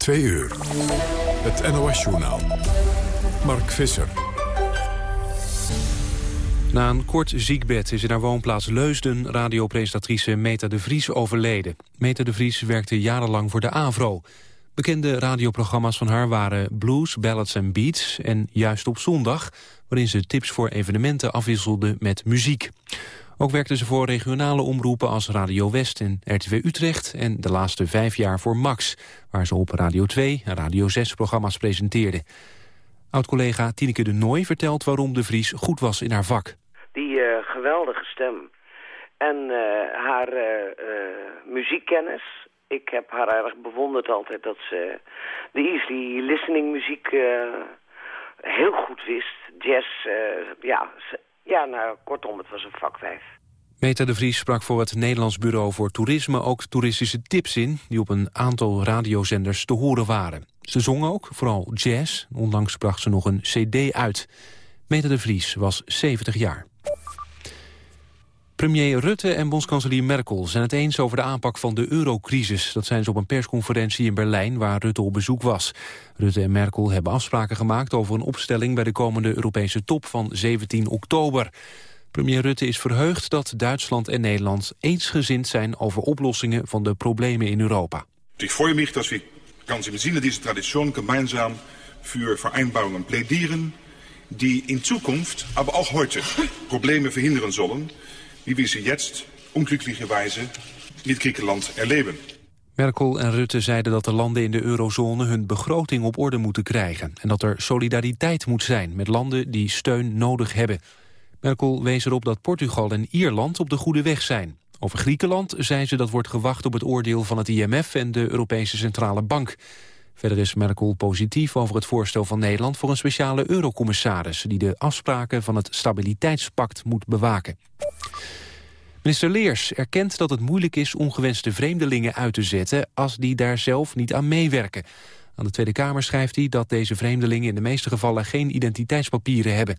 Twee uur. Het NOS-journaal. Mark Visser. Na een kort ziekbed is in haar woonplaats Leusden radiopresentatrice Meta de Vries overleden. Meta de Vries werkte jarenlang voor de AVRO. Bekende radioprogramma's van haar waren Blues, Ballads en Beats... en Juist op Zondag, waarin ze tips voor evenementen afwisselde met muziek. Ook werkte ze voor regionale omroepen als Radio West en RTW Utrecht... en de laatste vijf jaar voor Max, waar ze op Radio 2 en Radio 6 programma's presenteerde. Oud-collega Tineke de Nooy vertelt waarom de Vries goed was in haar vak. Die uh, geweldige stem en uh, haar uh, muziekkennis. Ik heb haar erg bewonderd altijd dat ze de easy listening muziek heel goed wist. Jazz, ja, ja, nou, kortom, het was een vakwijf. Meta de Vries sprak voor het Nederlands Bureau voor Toerisme ook toeristische tips in... die op een aantal radiozenders te horen waren. Ze zong ook, vooral jazz. Onlangs bracht ze nog een cd uit. Meta de Vries was 70 jaar. Premier Rutte en bondskanselier Merkel zijn het eens over de aanpak van de eurocrisis. Dat zijn ze op een persconferentie in Berlijn waar Rutte op bezoek was. Rutte en Merkel hebben afspraken gemaakt over een opstelling bij de komende Europese top van 17 oktober. Premier Rutte is verheugd dat Duitsland en Nederland eensgezind zijn over oplossingen van de problemen in Europa. Ik freue mich, dat we ganz im Sinne dieser Tradition gemeinsam für Vereinbarungen plädieren, die in Zukunft, aber auch heute Probleme verhindern sollen, wie wir sie jetzt unglücklicherweise mit Griekenland erleben. Merkel en Rutte zeiden dat de landen in de eurozone hun begroting op orde moeten krijgen... en dat er solidariteit moet zijn met landen die steun nodig hebben. Merkel wees erop dat Portugal en Ierland op de goede weg zijn. Over Griekenland zei ze dat wordt gewacht op het oordeel van het IMF en de Europese Centrale Bank. Verder is Merkel positief over het voorstel van Nederland voor een speciale eurocommissaris... die de afspraken van het Stabiliteitspact moet bewaken. Minister Leers erkent dat het moeilijk is ongewenste vreemdelingen uit te zetten... als die daar zelf niet aan meewerken. Aan de Tweede Kamer schrijft hij dat deze vreemdelingen in de meeste gevallen geen identiteitspapieren hebben.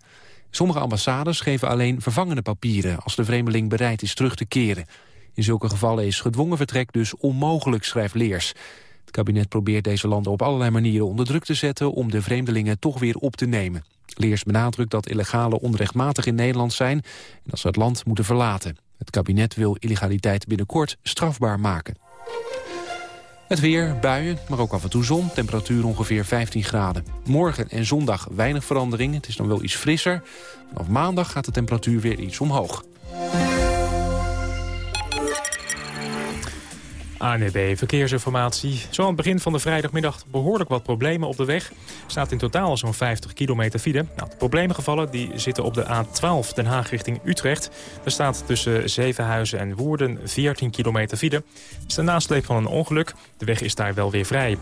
Sommige ambassades geven alleen vervangende papieren als de vreemdeling bereid is terug te keren. In zulke gevallen is gedwongen vertrek dus onmogelijk, schrijft Leers. Het kabinet probeert deze landen op allerlei manieren onder druk te zetten om de vreemdelingen toch weer op te nemen. Leers benadrukt dat illegale onrechtmatig in Nederland zijn en dat ze het land moeten verlaten. Het kabinet wil illegaliteit binnenkort strafbaar maken. Het weer, buien, maar ook af en toe zon. Temperatuur ongeveer 15 graden. Morgen en zondag weinig verandering. Het is dan wel iets frisser. Vanaf maandag gaat de temperatuur weer iets omhoog. ANEB Verkeersinformatie. Zo aan het begin van de vrijdagmiddag behoorlijk wat problemen op de weg. Er staat in totaal zo'n 50 kilometer file. Nou, de problemengevallen die zitten op de A12 Den Haag richting Utrecht. Er staat tussen Zevenhuizen en Woerden 14 kilometer file. Het is de nasleep van een ongeluk. De weg is daar wel weer vrij.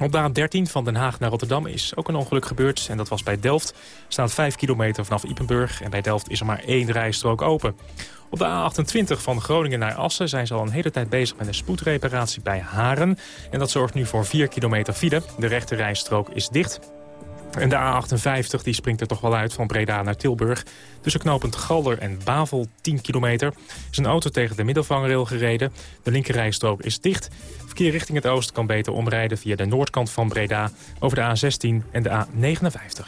Op de A13 van Den Haag naar Rotterdam is ook een ongeluk gebeurd. En dat was bij Delft. Staat 5 kilometer vanaf Ipenburg. En bij Delft is er maar één rijstrook open. Op de A28 van Groningen naar Assen zijn ze al een hele tijd bezig met een spoedreparatie bij Haren. En dat zorgt nu voor 4 kilometer file. De rechte rijstrook is dicht. En de A58 die springt er toch wel uit van Breda naar Tilburg. Tussen knooppunt Galder en Bavel 10 kilometer is een auto tegen de middelvangrail gereden. De linkerrijstrook is dicht. Verkeer richting het oosten kan beter omrijden via de noordkant van Breda... over de A16 en de A59.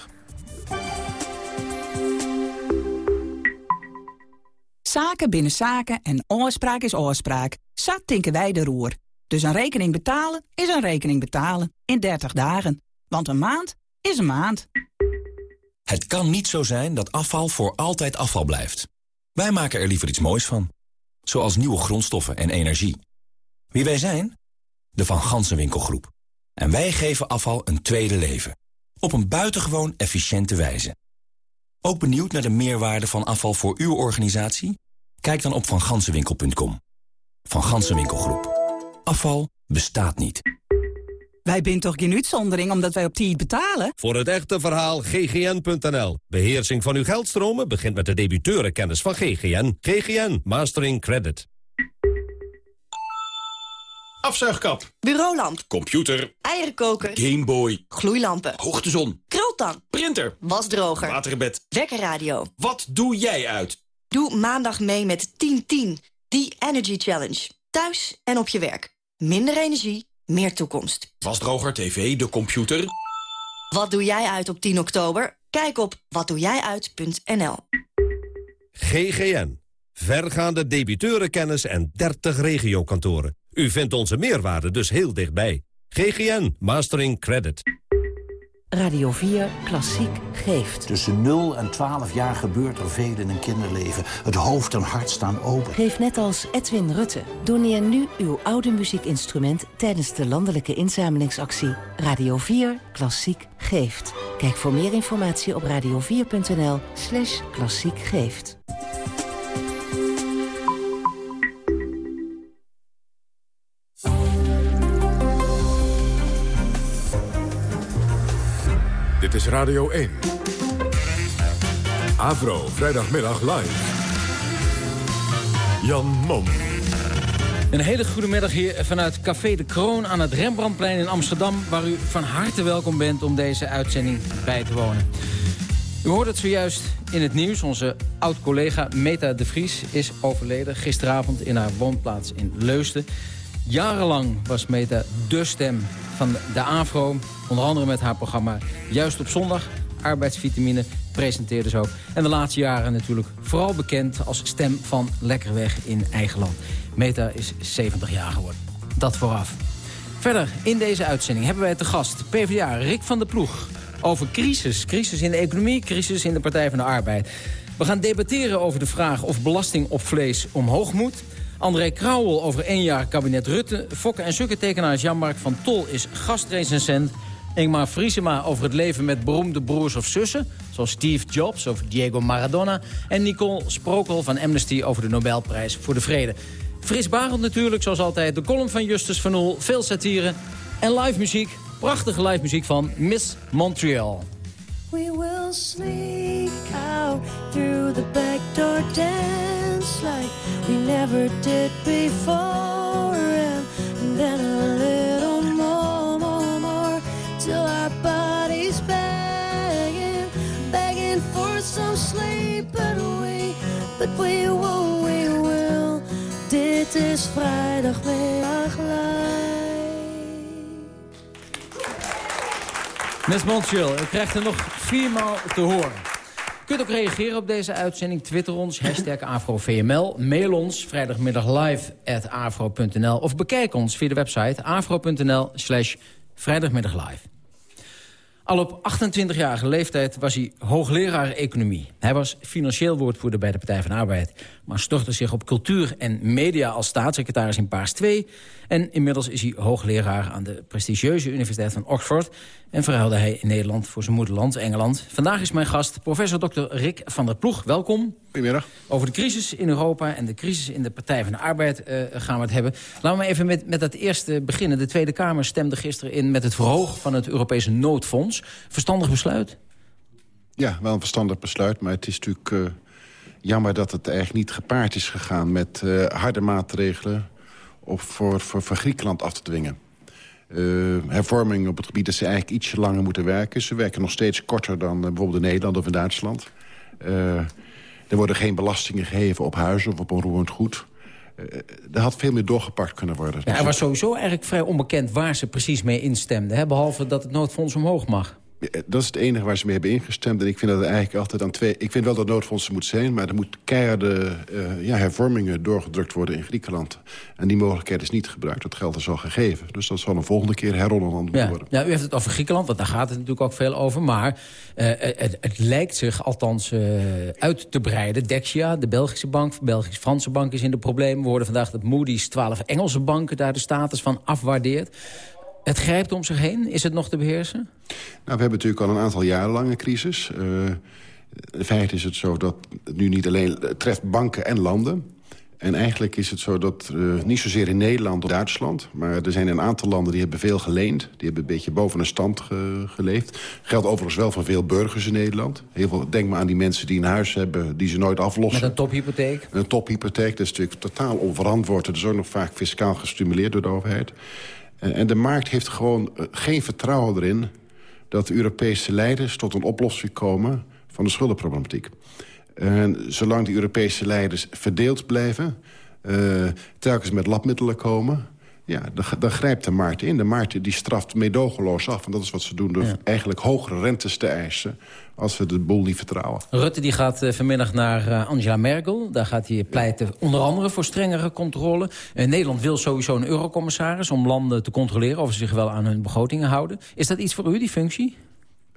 Zaken binnen zaken en oorspraak is oorspraak. Zat tinken wij de roer. Dus een rekening betalen is een rekening betalen. In 30 dagen. Want een maand is een maand. Het kan niet zo zijn dat afval voor altijd afval blijft. Wij maken er liever iets moois van. Zoals nieuwe grondstoffen en energie. Wie wij zijn? De Van Gansenwinkelgroep. En wij geven afval een tweede leven. Op een buitengewoon efficiënte wijze. Ook benieuwd naar de meerwaarde van afval voor uw organisatie? Kijk dan op vangansenwinkel.com. Van Gansenwinkelgroep. Afval bestaat niet. Wij zijn toch geen uitzondering omdat wij op tijd betalen? Voor het echte verhaal ggn.nl. Beheersing van uw geldstromen begint met de debiteurenkennis van GGN. GGN Mastering Credit. Afzuigkap. Bureaulamp. Computer. Eierenkoker. Gameboy. Gloeilampen. Hoogtezon. Krultang. Printer. Wasdroger. Waterbed. Wekkerradio. Wat doe jij uit? Doe maandag mee met 1010. Die Energy Challenge. Thuis en op je werk. Minder energie, meer toekomst. Wasdroger, tv, de computer. Wat doe jij uit op 10 oktober? Kijk op watdoejijuit.nl. GGN. Vergaande debiteurenkennis en 30 regiokantoren. U vindt onze meerwaarde dus heel dichtbij. GGN Mastering Credit. Radio 4 Klassiek geeft. Tussen 0 en 12 jaar gebeurt er veel in een kinderleven. Het hoofd en hart staan open. Geef net als Edwin Rutte. Doneer nu uw oude muziekinstrument tijdens de landelijke inzamelingsactie. Radio 4 Klassiek geeft. Kijk voor meer informatie op radio4.nl slash klassiek geeft. Is Radio 1. Avro, vrijdagmiddag live. Jan Mom. Een hele goede middag hier vanuit Café de Kroon aan het Rembrandtplein in Amsterdam... waar u van harte welkom bent om deze uitzending bij te wonen. U hoort het zojuist in het nieuws. Onze oud-collega Meta de Vries is overleden gisteravond in haar woonplaats in Leusden. Jarenlang was Meta de stem van de AVRO. Onder andere met haar programma Juist op Zondag. Arbeidsvitamine presenteerde ze ook. En de laatste jaren natuurlijk vooral bekend als stem van Lekkerweg in eigen land. Meta is 70 jaar geworden. Dat vooraf. Verder in deze uitzending hebben wij te gast PvdA Rick van der Ploeg. Over crisis. Crisis in de economie, crisis in de Partij van de Arbeid. We gaan debatteren over de vraag of belasting op vlees omhoog moet... André Krauwel over één jaar kabinet Rutte. Fokke en sukkentekenaar Jan-Mark van Tol is gastrecensent. Ingmar Friesema over het leven met beroemde broers of zussen... zoals Steve Jobs of Diego Maradona. En Nicole Sprokel van Amnesty over de Nobelprijs voor de Vrede. Fris Barend natuurlijk, zoals altijd. De column van Justus van Oel, veel satire en live muziek. Prachtige live muziek van Miss Montreal. We will sneak out through the back door dance like we never did before and then but we, but we will, we will dit is vrijdagmiddag Miss Montreal, u krijgt er nog viermaal te horen. U kunt ook reageren op deze uitzending. Twitter ons, hashtag AfroVML. Mail ons, vrijdagmiddag live at afro.nl. Of bekijk ons via de website afro.nl slash vrijdagmiddag live. Al op 28-jarige leeftijd was hij hoogleraar economie. Hij was financieel woordvoerder bij de Partij van Arbeid... maar stortte zich op cultuur en media als staatssecretaris in Paars 2... en inmiddels is hij hoogleraar aan de prestigieuze Universiteit van Oxford... en verhuilde hij in Nederland voor zijn moederland, Engeland. Vandaag is mijn gast professor Dr. Rick van der Ploeg. Welkom. Goedemiddag. Over de crisis in Europa en de crisis in de Partij van de Arbeid uh, gaan we het hebben. Laten we maar even met, met dat eerste beginnen. De Tweede Kamer stemde gisteren in met het verhogen van het Europese noodfonds. Verstandig besluit? Ja, wel een verstandig besluit, maar het is natuurlijk uh, jammer dat het eigenlijk niet gepaard is gegaan met uh, harde maatregelen op, voor, voor, Griekenland af te dwingen. Uh, hervormingen op het gebied dat ze eigenlijk ietsje langer moeten werken. Ze werken nog steeds korter dan uh, bijvoorbeeld in Nederland of in Duitsland. Er worden geen belastingen gegeven op huizen of op onroerend goed. er had veel meer doorgepakt kunnen worden. Ja, er was sowieso eigenlijk vrij onbekend waar ze precies mee instemden. Behalve dat het noodfonds omhoog mag. Dat is het enige waar ze mee hebben ingestemd. En ik vind dat er eigenlijk altijd aan twee... Ik vind wel dat noodfondsen moet zijn... maar er moet keiharde uh, ja, hervormingen doorgedrukt worden in Griekenland. En die mogelijkheid is niet gebruikt. Dat geld is al gegeven. Dus dat zal een volgende keer moeten ja. worden. Ja, u heeft het over Griekenland, want daar gaat het natuurlijk ook veel over. Maar uh, het, het, lijkt zich althans uh, uit te breiden. Dexia, de Belgische bank, de Belgisch-Franse bank is in de problemen. We hoorden vandaag dat Moody's 12 Engelse banken daar de status van afwaardeert. Het grijpt om zich heen. Is het nog te beheersen? Nou, we hebben natuurlijk al een aantal jaren lange crisis. Uh, in feite is het zo dat het nu niet alleen het treft banken en landen. En eigenlijk is het zo dat, uh, niet zozeer in Nederland of Duitsland... maar er zijn een aantal landen die hebben veel geleend. Die hebben een beetje boven een stand ge geleefd. Geldt overigens wel voor veel burgers in Nederland. Heel veel, denk maar aan die mensen die een huis hebben die ze nooit aflossen. Met een tophypotheek? Een tophypotheek, dat is natuurlijk totaal onverantwoord. Dat is ook nog vaak fiscaal gestimuleerd door de overheid. En de markt heeft gewoon geen vertrouwen erin... dat de Europese leiders tot een oplossing komen van de schuldenproblematiek. En zolang die Europese leiders verdeeld blijven... Uh, telkens met labmiddelen komen... Ja, dan, grijpt de markt in. De markt die straft meedogenloos af. En dat is wat ze doen door eigenlijk hogere rentes te eisen... als we de boel niet vertrouwen. Rutte die gaat uh, vanmiddag naar uh, Angela Merkel. Daar gaat hij pleiten onder andere voor strengere controle. Uh, Nederland wil sowieso een eurocommissaris... om landen te controleren of ze zich wel aan hun begrotingen houden. Is dat iets voor u, die functie?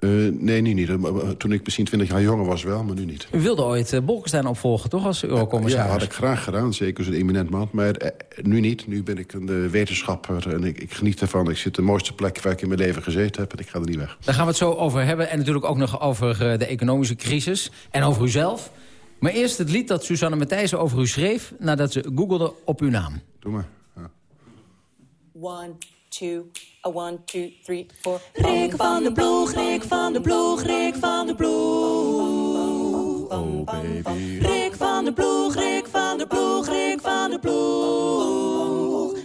Uh, nee, nu niet. Toen ik misschien 20 jaar jonger was wel, maar nu niet. U wilde ooit uh, Bolkestein opvolgen, toch, als eurocommissaris? Ja, had ik graag gedaan, zeker zo'n eminent man. Maar uh, nu niet. Nu ben ik een wetenschapper en ik, ik, geniet ervan. Ik zit de mooiste plek waar ik in mijn leven gezeten heb en ik ga er niet weg. Daar gaan we het zo over hebben. En natuurlijk ook nog over de economische crisis en over uzelf. Maar eerst het lied dat Susanne Matthijssen over u schreef... nadat ze googelde op uw naam. Doe maar. Ja. One, two, a one, two, three, four. Rick van de Ploeg, Rick van de Ploeg, Rick van de Ploeg. Oh baby. Rick van de Ploeg, Rick van de Ploeg, Rick van de Ploeg.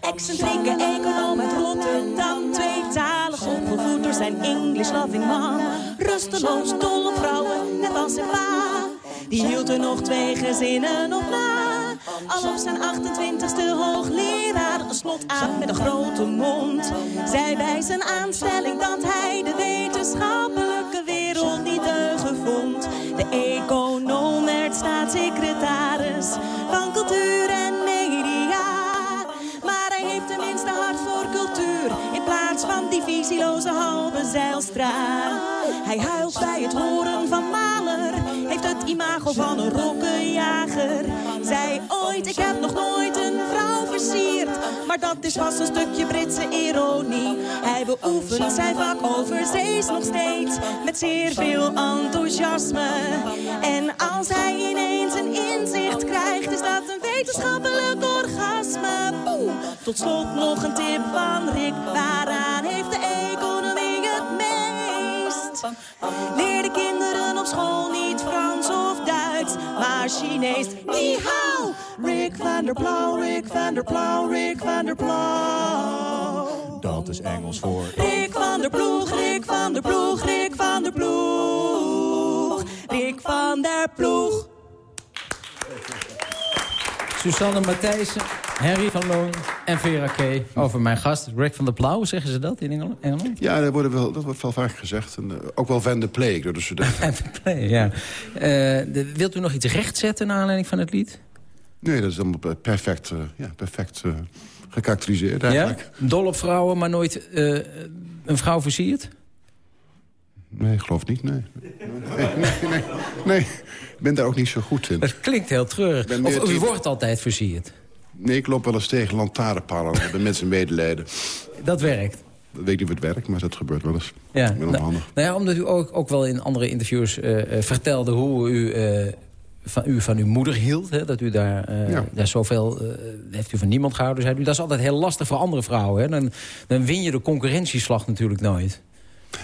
Excentrieke econoom uit Rotterdam, tweetalig opgevoed door zijn English-loving man. Rusteloos, dol op vrouwen, net als zijn pa. Die hield er nog twee gezinnen op na. Al zijn 28ste hoogleraar een slot aan met een grote mond. Zij bij zijn aanstelling dat hij de wetenschappelijke wereld niet deugen vond. De econoom werd staatssecretaris van cultuur en media. Maar hij heeft tenminste hart voor cultuur in plaats van die visieloze halve zeilstra. Hij huilt bij het horen van Maler, heeft het imago van een rokkenjager. Zij ooit, ik heb nog nooit een vrouw versierd. Maar dat is vast een stukje Britse ironie. Hij beoefent zijn vak overzees nog steeds. Met zeer veel enthousiasme. En als hij ineens een inzicht krijgt, is dat een wetenschappelijk orgasme. Tot slot nog een tip van Rick. Waaraan meest? Leer de kinderen op school niet Frans of Duits, maar Chinees. Ni hao! Rick van der Plau, Rick van der Plau, Rick van der Plau. Dat is Engels voor... Rick van der Ploeg, Rick van der Ploeg, Rick van der Ploeg. Rick van der Ploeg. Susanne Matthijssen, Henry van Loon en Vera K. Over mijn gast, Rick van der Ploeg, zeggen ze dat in Engeland? Ja, dat, worden wel, dat wordt wel vaak gezegd. En, uh, ook wel Van de Plague door de studenten. Van de Plague, ja. Uh, de, wilt u nog iets rechtzetten naar aanleiding van het lied? Nee, dat is allemaal perfect, uh, ja, perfect gekarakteriseerd eigenlijk. Ja? Dol op vrouwen, maar nooit een vrouw versierd? Nee, ik geloof niet, nee. Nee, nee, nee, nee. Ik ben daar ook niet zo goed in. Het klinkt heel treurig. Of u wordt altijd versierd? Nee, ik loop wel eens tegen lantaarnpalen. bij mensen medelijden. Dat werkt? Ik weet niet of het werkt, maar dat gebeurt wel eens. Ja. Ik ben onhandig. Nou ja, omdat u ook, ook wel in andere interviews uh, uh, vertelde... hoe u, uh, van, u van uw moeder hield. Hè? Dat u daar, ja. daar zoveel... heeft u van niemand gehouden, zei u. Dat is altijd heel lastig voor andere vrouwen. Hè? Dan, dan win je de concurrentieslag natuurlijk nooit.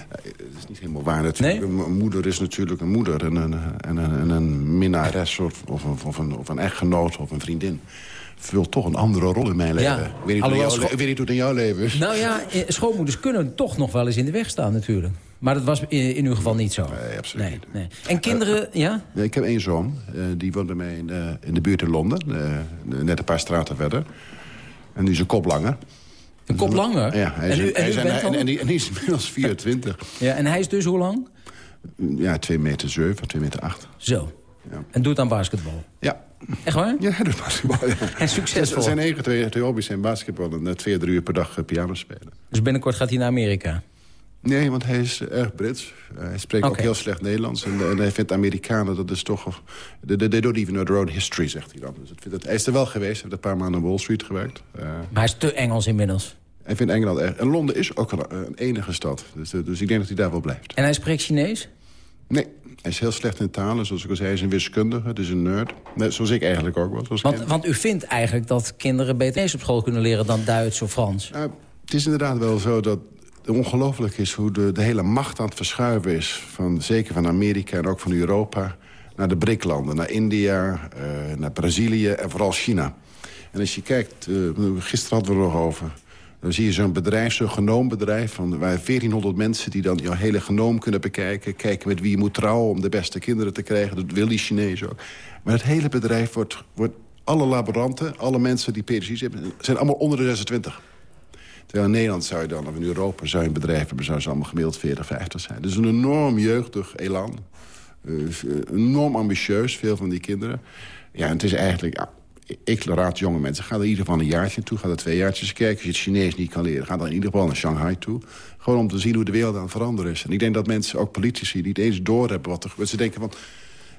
Het is niet helemaal waar natuurlijk. Nee? Een moeder is natuurlijk een moeder. En een, en een, en een minnares of, of, een, of, een, of een echtgenoot of een vriendin vult toch een andere rol in mijn leven. Ja. Ik, weet niet hoe jou, ik weet niet hoe het in jouw leven is. Nou ja, schoonmoeders kunnen toch nog wel eens in de weg staan natuurlijk. Maar dat was in, in uw geval niet zo. Nee, absoluut nee, niet. Nee. En kinderen, uh, ja? Nee, ik heb één zoon. Uh, die woont bij mij in, uh, in de buurt in Londen. Net een paar straten verder. En die is een kop langer. Een kop langer? Ja, hij is, en u, en hij is, u bent en, en, die, en die is inmiddels 24. ja, en hij is dus hoe lang? Ja, 2 meter 7, 2 meter 8. Zo. Ja. En doet aan basketbal? Ja. Echt waar? Ja, hij doet basketbal, ja. En succesvol? Zijn eigen twee, twee hobby's zijn basketbal en twee, drie uur per dag piano spelen. Dus binnenkort gaat hij naar Amerika? Nee, want hij is erg Brits. Hij spreekt okay. ook heel slecht Nederlands. En, en, hij vindt Amerikanen, dat is toch... They don't even know their own history, zegt hij dan. Dus het, het, hij is er wel geweest, hij heeft een paar maanden aan Wall Street gewerkt. Uh, maar hij is te Engels inmiddels. Hij vindt Engeland erg. En Londen is ook een, een enige stad. Dus, dus ik denk dat hij daar wel blijft. En hij spreekt Chinees? Nee, hij is heel slecht in talen. Zoals ik al zei, hij is een wiskundige, het is een nerd. Net zoals ik eigenlijk ook was. Want, want, u vindt eigenlijk dat kinderen beter op school kunnen leren... dan Duits of Frans? Uh, het is inderdaad wel zo dat ongelooflijk is... hoe de, de hele macht aan het verschuiven is. Van, zeker van Amerika en ook van Europa... naar de BRIC-landen, naar India, uh, naar Brazilië en vooral China. En als je kijkt, uh, gisteren hadden we er nog over... Dan zie je zo'n bedrijf, zo'n genoombedrijf... Van, waar 1400 mensen die dan jouw hele genoom kunnen bekijken... kijken met wie je moet trouwen om de beste kinderen te krijgen. Dat wil die Chinees ook. Maar het hele bedrijf wordt, wordt alle laboranten, alle mensen die PhD's hebben... zijn allemaal onder de 26. Terwijl in Nederland zou je dan, of in Europa zou je een bedrijf hebben... zou ze allemaal gemiddeld 40, 50 zijn. Dus een enorm jeugdig elan. Uh, enorm ambitieus, veel van die kinderen. Ja, en het is eigenlijk... Ik raad jonge mensen, ga er in ieder geval een jaartje toe. Ga er twee jaartjes kijken. Als je het Chinees niet kan leren, ga dan in ieder geval naar Shanghai toe. Gewoon om te zien hoe de wereld aan het veranderen is. En ik denk dat mensen, ook politici, niet eens doorhebben wat er gebeurt. Ze denken van,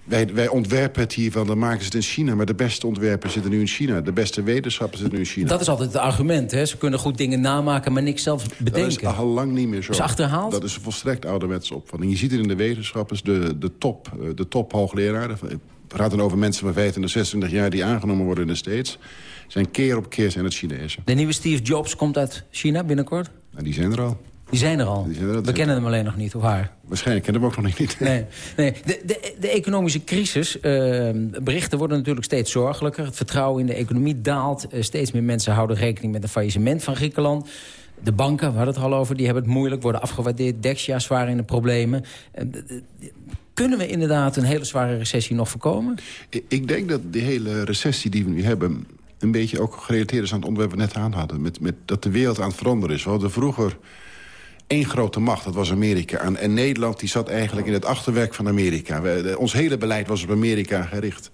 wij, wij ontwerpen het hier van, dan maken ze het in China. Maar de beste ontwerpen zitten nu in China. De beste wetenschappers zitten nu in China. Dat is altijd het argument, hè? Ze kunnen goed dingen namaken, maar niks zelf bedenken. Dat is al lang niet meer zo. Is achterhaald? Dat is een volstrekt ouderwetse opvatting. Je ziet het in de wetenschappers, de, de top, eh, de top hoogleraren... We praten over mensen van 25, 26 jaar die aangenomen worden in de States. Zijn keer op keer zijn het Chinezen. De nieuwe Steve Jobs komt uit China binnenkort? Nou, die zijn er al. Die zijn er al. Zijn er we kennen hem alleen nog niet, of haar? Waarschijnlijk kennen we hem ook nog niet. Nee, nee. De, de, de economische crisis, uh, berichten worden natuurlijk steeds zorgelijker. Het vertrouwen in de economie daalt. Uh, steeds meer mensen houden rekening met een faillissement van Griekenland. De banken, we hadden het al over, die hebben het moeilijk, worden afgewaardeerd. Dexia zwaar in de problemen. Uh, kunnen we inderdaad een hele zware recessie nog voorkomen? Ik denk dat de hele recessie die we nu hebben... een beetje ook gerelateerd is aan het onderwerp we net aan hadden. Met, met dat de wereld aan het veranderen is. We hadden vroeger één grote macht, dat was Amerika. En, en Nederland die zat eigenlijk in het achterwerk van Amerika. We, ons hele beleid was op Amerika gericht.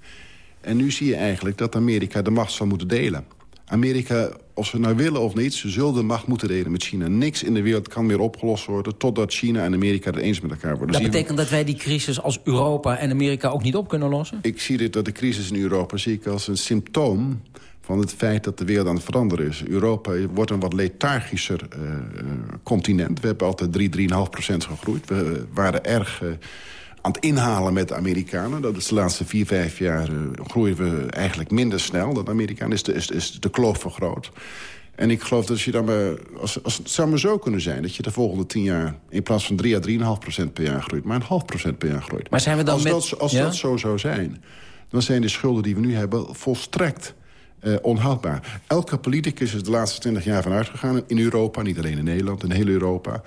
En nu zie je eigenlijk dat Amerika de macht zal moeten delen. Amerika, of ze nou willen of niet, ze zullen de macht moeten delen met China. Niks in de wereld kan meer opgelost worden... totdat China en Amerika het eens met elkaar worden. Dat betekent dat wij die crisis als Europa en Amerika ook niet op kunnen lossen? Ik zie dit, dat de crisis in Europa zie ik als een symptoom van het feit dat de wereld aan het veranderen is. Europa wordt een wat lethargischer uh, continent. We hebben altijd 3, 3,5 procent gegroeid. We waren erg... Uh, aan het inhalen met de Amerikanen. Dat is de laatste vier, vijf jaar uh, groeien we eigenlijk minder snel. dan de Amerikanen is de, is, is de kloof vergroot. En ik geloof dat als je dan maar, als, als, het zou maar zo kunnen zijn... dat je de volgende tien jaar in plaats van 3 à 3,5 procent per jaar groeit... maar een half procent per jaar groeit. Maar zijn we dan als met, dat, als dat zo zou zijn, dan zijn de schulden die we nu hebben volstrekt... Uh, onhoudbaar. Elke politicus is de laatste twintig jaar vanuit gegaan in Europa, niet alleen in Nederland, in heel Europa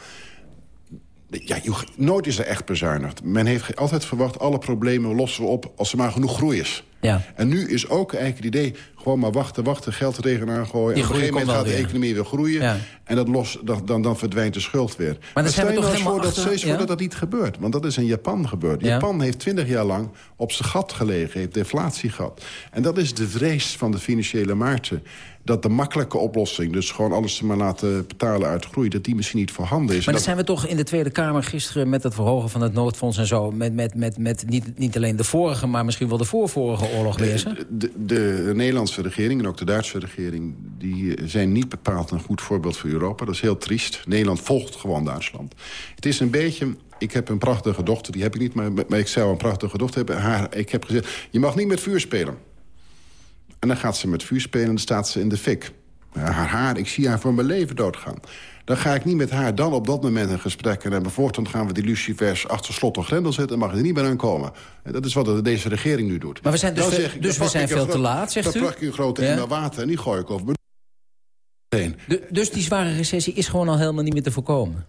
ja, nooit is er echt bezuinigd. Men heeft altijd verwacht, alle problemen lossen we op... als er maar genoeg groei is. Ja. En nu is ook eigenlijk het idee... gewoon maar wachten, wachten, geld er tegenaan gooien... en op een gegeven moment gaat de economie weer groeien... Ja. en dat los, dan, dan, dan verdwijnt de schuld weer. Maar, maar dan toch helemaal voor dat, steeds ja? voor dat dat niet gebeurt. Want dat is in Japan gebeurd. Ja. Japan heeft twintig jaar lang op zijn gat gelegen. Heeft deflatie gehad. En dat is de vrees van de financiële markten dat de makkelijke oplossing... dus gewoon alles maar laten betalen uit groei... dat die misschien niet voorhanden is. Maar dan zijn we toch in de Tweede Kamer gisteren... met het verhogen van het noodfonds en zo... met, met, met, met niet, niet alleen de vorige, maar misschien wel de voorvorige oorlog lezen? De, de, de, Nederlandse regering en ook de Duitse regering... die zijn niet bepaald een goed voorbeeld voor Europa. Dat is heel triest. Nederland volgt gewoon Duitsland. Het is een beetje... Ik heb een prachtige dochter, die heb ik niet, maar, maar ik zou een prachtige dochter hebben. Haar, ik heb gezegd, je mag niet met vuur spelen. En dan gaat ze met vuur spelen en dan staat ze in de fik. Haar haar, ik zie haar voor mijn leven doodgaan. Dan ga ik niet met haar dan op dat moment een gesprek en hebben. Voortaan gaan we die lucifers achter slot of grendel zetten... en mag er niet meer aankomen. Dat is wat deze regering nu doet. Maar we zijn dus, ik, dus we zijn veel te laat, zegt dan u? Dan pak ik een grote ja? emmer water en die gooi ik over mijn de, Dus die zware recessie is gewoon al helemaal niet meer te voorkomen?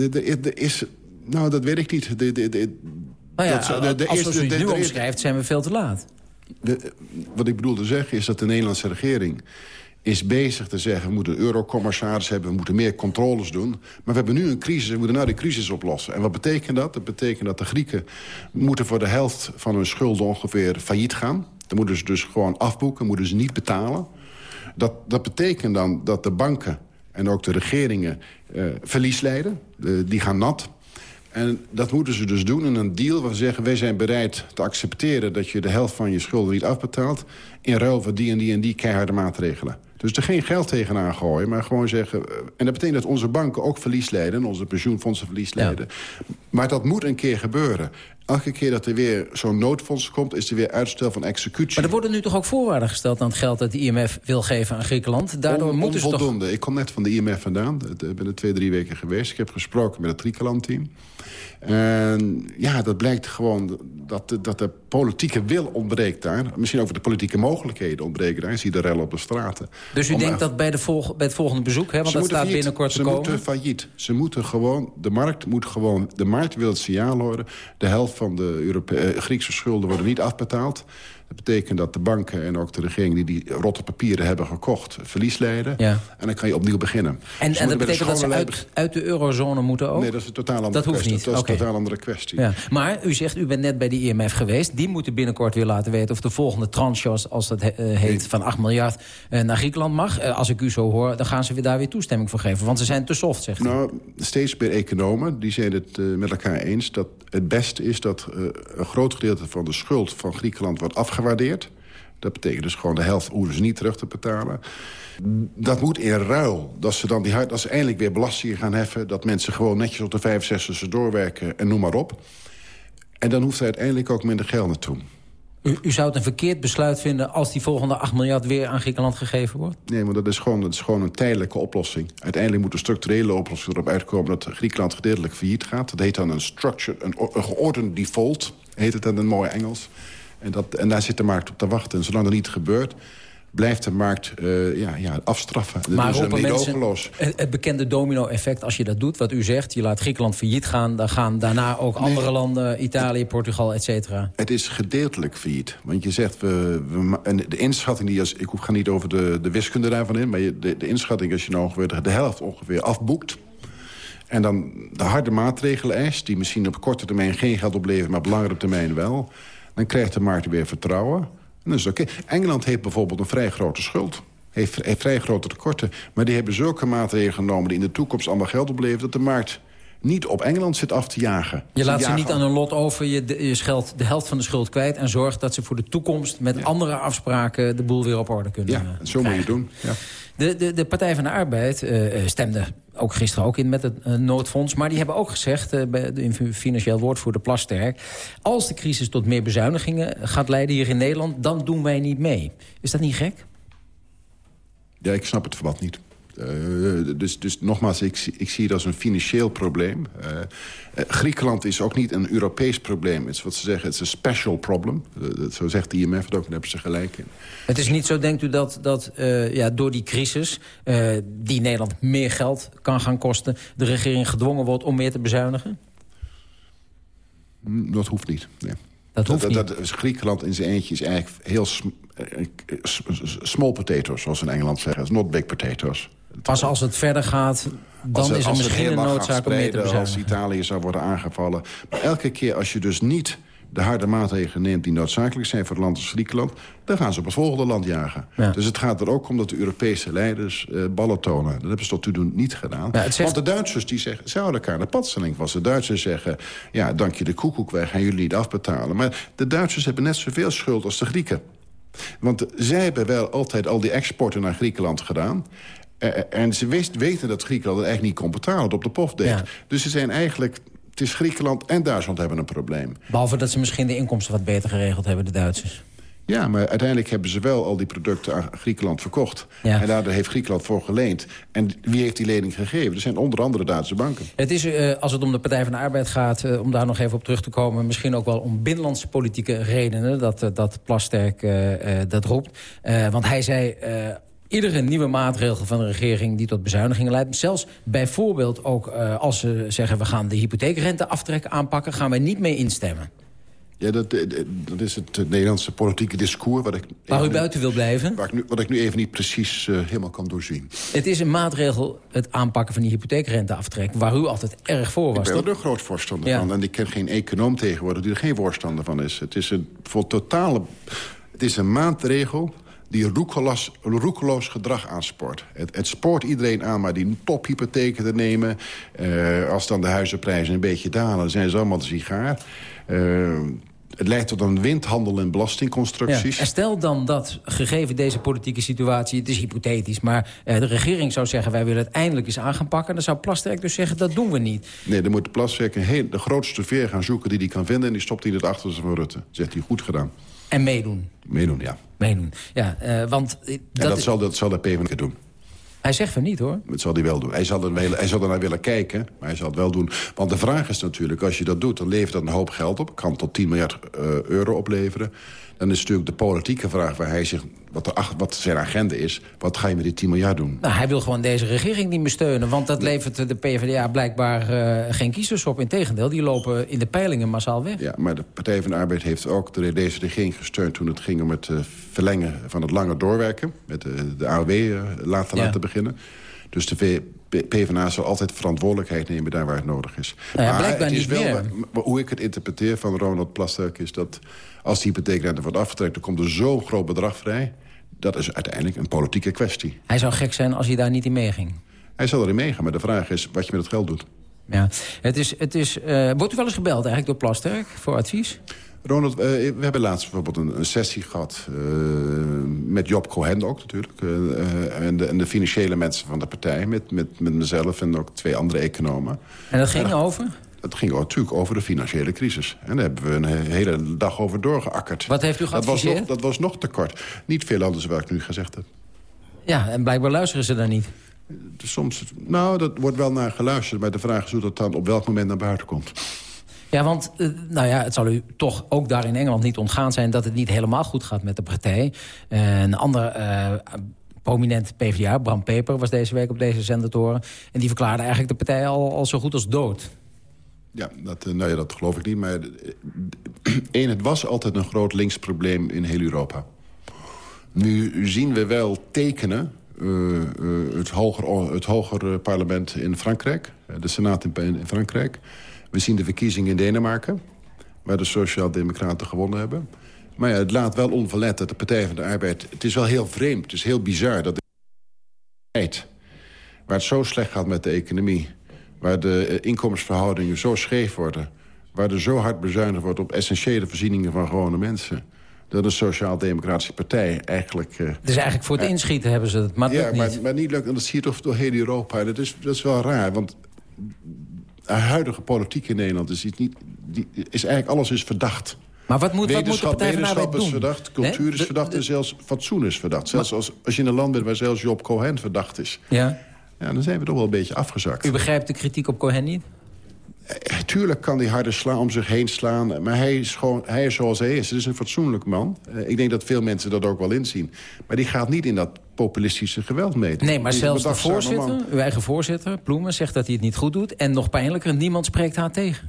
Er is... Nou, dat weet ik niet. De, de, de, nou ja, dat, als u het nu omschrijft, zijn we veel te laat. Wat ik bedoel te zeggen is dat de Nederlandse regering is bezig te zeggen... we moeten een eurocommissaris hebben, we moeten meer controles doen. Maar we hebben nu een crisis en we moeten nou die crisis oplossen. En wat betekent dat? Dat betekent dat de Grieken moeten voor de helft van hun schulden ongeveer failliet gaan. Dan moeten ze dus gewoon afboeken, moeten ze niet betalen. Dat, dat betekent dan dat de banken en ook de regeringen uh, verlies leiden. Uh, die gaan nat. En dat moeten ze dus doen in een deal waar ze zeggen... wij zijn bereid te accepteren dat je de helft van je schulden niet afbetaalt... in ruil voor die en die en die keiharde maatregelen. Dus er geen geld tegenaan gooien, maar gewoon zeggen... en dat betekent dat onze banken ook verlies leiden... onze pensioenfondsen verlies leiden. Ja. Maar dat moet een keer gebeuren. Elke keer dat er weer zo'n noodfonds komt... is er weer uitstel van executie. Maar er worden nu toch ook voorwaarden gesteld aan het geld... dat de IMF wil geven aan Griekenland? Daardoor On, moeten ze toch... Ik kom net van de IMF vandaan. Ik ben er twee, drie weken geweest. Ik heb gesproken met het Griekenland-team. En ja, dat blijkt gewoon dat de, dat de politieke wil ontbreekt daar. Misschien ook de politieke mogelijkheden ontbreken daar. Je ziet de rellen op de straten. Dus u denkt dat bij, de volg, bij het volgende bezoek, hè, want dat staat failliet. binnenkort te ze komen... Ze moeten failliet. Ze moeten gewoon, de markt moet gewoon... De markt wil het signaal horen. De helft van de Europe eh, Griekse schulden worden niet afbetaald. Dat betekent dat de banken en ook de regering die die rotte papieren hebben gekocht... verlies leiden. Ja. En dan kan je opnieuw beginnen. En, en dat betekent dat ze uit, uit de eurozone moeten ook? Nee, dat is een totaal andere Dat hoeft kwestie. niet, Dat is een totaal andere kwestie. Ja. Maar u zegt, u bent net bij de IMF geweest. Die moeten binnenkort weer laten weten of de volgende tranche, als dat eh, heet, van 8 miljard eh, naar Griekenland mag. Eh, als ik u zo hoor, dan gaan ze weer daar weer toestemming voor geven. Want ze zijn te soft, zegt u. Nou, steeds meer economen die zijn het met elkaar eens... dat het beste is dat een groot gedeelte van de schuld van Griekenland wordt afgewaardeerd. Dat betekent dus gewoon de helft ze niet terug te betalen. Dat moet in ruil. Dat ze dan die, dat ze eindelijk weer belastingen gaan heffen. Dat mensen gewoon netjes op de 65e doorwerken en noem maar op. En dan hoeft er uiteindelijk ook minder geld naartoe. U, u zou het een verkeerd besluit vinden als die volgende 8 miljard weer aan Griekenland gegeven wordt? Nee, maar dat is, gewoon, dat is gewoon een tijdelijke oplossing. Uiteindelijk moet een structurele oplossing erop uitkomen... dat Griekenland gedeeltelijk failliet gaat. Dat heet dan een structure, een, een geordend default, heet het dan in het mooie Engels. En, dat, en daar zit de markt op te wachten. En zolang dat niet gebeurt, blijft de markt eh, ja, ja, afstraffen. Dat maar mensen, het, bekende domino-effect, als je dat doet, wat u zegt... je laat Griekenland failliet gaan, dan gaan daarna ook andere landen... Italië, Portugal, et cetera. Het is gedeeltelijk failliet. Want je zegt, we, en de inschatting, die als, ik ga niet over de, de wiskunde daarvan in... maar je, de, de inschatting als je nou ongeveer de, de helft ongeveer afboekt... en dan de harde maatregelen eist... die misschien op korte termijn geen geld opleveren... maar op langere termijn wel... dan krijgt de markt weer vertrouwen. En dat is oké. Engeland heeft bijvoorbeeld een vrij grote schuld. Heeft, heeft vrij grote tekorten. Maar die hebben zulke maatregelen genomen... die in de toekomst allemaal geld opleveren... dat de markt niet op Engeland zit af te jagen. Je laat ze jagen niet aan hun lot over, je, de- je scheldt de helft van de schuld kwijt... en zorgt dat ze voor de toekomst met andere afspraken... de boel weer op orde kunnen Ja, eh, zo moet je doen. Ja. De, de, de Partij van de Arbeid eh, eh, stemde ook gisteren ook in met het eh, noodfonds. Maar die hebben ook gezegd, eh, de in- financieel woordvoerder Plasterk... als de crisis tot meer bezuinigingen gaat leiden hier in Nederland... dan doen wij niet mee. Is dat niet gek? Ja, ik snap het verband niet. Eh, dus, dus nogmaals, ik, zie- ik zie het als een financieel probleem. Eh, eh, Griekenland is ook niet een Europees probleem. Het is wat ze zeggen, het is een special problem. Dat- zo zegt de IMF het ook, daar hebben ze gelijk in. Het is niet zo, denkt u, dat, dat ja, door die crisis... die Nederland meer geld kan gaan kosten... de regering gedwongen wordt om meer te bezuinigen? Hm, Dat hoeft niet, nee. Dat hoeft dat, Griekenland in zijn eentje is eigenlijk heel eh, eh, small potatoes, zoals in Engeland zeggen. Not big potatoes. Pas als het verder gaat, dan Als is er misschien een noodzaak om meer te spreiden, Als bezuinigen. Italië zou worden aangevallen. Maar elke keer als je dus niet de harde maatregelen neemt... die noodzakelijk zijn voor het land als Griekenland... dan gaan ze op het volgende land jagen. Ja. Dus het gaat er ook om dat de Europese leiders eh, ballen tonen. Dat hebben ze tot nu toe niet gedaan. Ja, het zegt- Want de Duitsers die zeggen, ze houden elkaar de padstelling vast. De Duitsers zeggen, ja, dank je de koekoek, wij gaan jullie niet afbetalen. Maar de Duitsers hebben net zoveel schuld als de Grieken. Want zij hebben wel altijd al die exporten naar Griekenland gedaan... Eh, en ze wist, weten dat Griekenland het eigenlijk niet kon betalen, het op de pof deed. Ja. Dus ze zijn eigenlijk... Het is Griekenland en Duitsland hebben een probleem. Behalve dat ze misschien de inkomsten wat beter geregeld hebben, de Duitsers. Ja, maar uiteindelijk hebben ze wel al die producten aan Griekenland verkocht. Ja. En daardoor heeft Griekenland voor geleend. En wie heeft die lening gegeven? Dat zijn onder andere Duitse banken. Het is, eh, als het om de Partij van de Arbeid gaat, eh, om daar nog even op terug te komen... misschien ook wel om binnenlandse politieke redenen dat, eh, dat Plasterk dat roept. Want hij zei... Iedere nieuwe maatregel van de regering die tot bezuinigingen leidt... zelfs bijvoorbeeld ook eh, als ze zeggen... we gaan de hypotheekrenteaftrek aanpakken... gaan wij niet mee instemmen. Ja, dat, eh, dat is het eh, Nederlandse politieke discours... Wat ik, Waar u buiten wil blijven. waar ik nu, wat ik nu even niet precies helemaal kan doorzien. Het is een maatregel, het aanpakken van die hypotheekrenteaftrek... waar u altijd erg voor Ik was, ben toch? er een groot voorstander Ja. van. En ik ken geen econoom tegenwoordig die er geen voorstander van is. Het is een voor totale... Het is een maatregel die roekeloos, roekeloos gedrag aanspoort. Het, het spoort iedereen aan maar die tophypotheken te nemen. Eh, als dan de huizenprijzen een beetje dalen, dan zijn ze allemaal de sigaar. Eh, het leidt tot een windhandel in Ja. belastingconstructies. En stel dan dat, gegeven deze politieke situatie... het is hypothetisch, maar eh, de regering zou zeggen... wij willen het eindelijk eens aan gaan pakken... dan zou Plasterk dus zeggen, dat doen we niet. Nee, dan moet de plaswerk een heel, de grootste veer gaan zoeken die hij kan vinden... en die stopt hij in het achterste van Rutte. Zegt hij, goed gedaan. En meedoen. Meedoen, ja. Meedoen. Ja, eh, want eh, en dat, dat, is- zal, dat zal de PvdA doen. Hij zegt van niet, hoor. Dat zal hij wel doen. Hij zal, er, wel- hij zal er naar willen kijken, maar hij zal het wel doen. Want de vraag is natuurlijk, als je dat doet... dan levert dat een hoop geld op. Kan tot 10 miljard eh, euro opleveren. Dan is natuurlijk de politieke vraag waar hij zich... Wat, wat zijn agenda is, wat ga je met die 10 miljard doen? Nou, hij wil gewoon deze regering niet meer steunen. Want dat levert de PvdA blijkbaar eh, geen kiezers op. Integendeel, die lopen in de peilingen massaal weg. Ja, maar de Partij van de Arbeid heeft ook de, deze regering gesteund... toen het ging om het eh, verlengen van het langer doorwerken. Met de, de AOW eh, laten Ja. laten beginnen. Dus de PvdA zal altijd verantwoordelijkheid nemen daar waar het nodig is. Nou ja, maar blijkbaar het is niet wel, meer. maar hoe ik het interpreteer van Ronald Plasterk is dat... als die hypotheekrente wordt afgetrekt, dan komt er zo'n groot bedrag vrij... dat is uiteindelijk een politieke kwestie. Hij zou gek zijn als hij daar niet in meeging. Hij zal erin meegaan, maar de vraag is wat je met het geld doet. Ja. Het is, het is, eh, wordt u wel eens gebeld eigenlijk door Plasterk voor advies? Ronald, eh, we hebben laatst bijvoorbeeld een, een sessie gehad... eh, met Job Cohen ook natuurlijk. eh, en, de, en de financiële mensen van de partij. Met, met, met mezelf en ook twee andere economen. En dat ging over? Het ging natuurlijk over de financiële crisis. En daar hebben we een he- hele dag over doorgeakkerd. Wat heeft u dat was, geadviseerd? nog, dat was nog te kort. Niet veel anders wat ik nu gezegd heb. Ja, en blijkbaar luisteren ze daar niet. Soms, nou, dat wordt wel naar geluisterd. Maar de vraag is hoe dat dan op welk moment naar buiten komt. Ja, want eh, nou ja, het zal u toch ook daar in Engeland niet ontgaan zijn... dat het niet helemaal goed gaat met de partij. Eh, een ander eh, prominent PvdA, Bram Peper, was deze week op deze zender te horen. En die verklaarde eigenlijk de partij al, al zo goed als dood. Ja, dat, nou ja, dat geloof ik niet. Maar één, het was altijd een groot linksprobleem in heel Europa. Nu zien we wel tekenen. het, hoger, het hoger parlement in Frankrijk. de Senaat in Frankrijk. We zien de verkiezingen in Denemarken. Waar de Sociaal-Democraten gewonnen hebben. Maar ja, het laat wel onverlet dat de Partij van de Arbeid... Het is wel heel vreemd, het is heel bizar dat... de tijd waar het zo slecht gaat met de economie... waar de eh, inkomensverhoudingen zo scheef worden... waar er zo hard bezuinigd wordt op essentiële voorzieningen van gewone mensen... dat de Sociaal-Democratische Partij eigenlijk... eh, Dus eigenlijk voor het inschieten hebben ze het, maar het ja, maar, niet. maar niet lukt. En dat zie je toch door heel Europa. Dat is, dat is wel raar, want de huidige politiek in Nederland is, niet, die, is eigenlijk alles is verdacht. Maar wat moet, wat moet de Wetenschap, Partij van de is verdacht, cultuur is De- verdacht de- en zelfs fatsoen is verdacht. Zelfs als, als je in een land bent waar zelfs Job Cohen verdacht is. Ja. Ja, dan zijn we toch wel een beetje afgezakt. U begrijpt de kritiek op Cohen niet? Eh, Tuurlijk kan hij harder slaan, om zich heen slaan. Maar hij is, gewoon, hij is zoals hij is. Het is een fatsoenlijk man. Eh, ik denk dat veel mensen dat ook wel inzien. Maar die gaat niet in dat populistische geweld mee. Nee, maar zelfs de voorzitter, uw eigen voorzitter, Ploemen, zegt dat hij het niet goed doet. En nog pijnlijker, niemand spreekt haar tegen.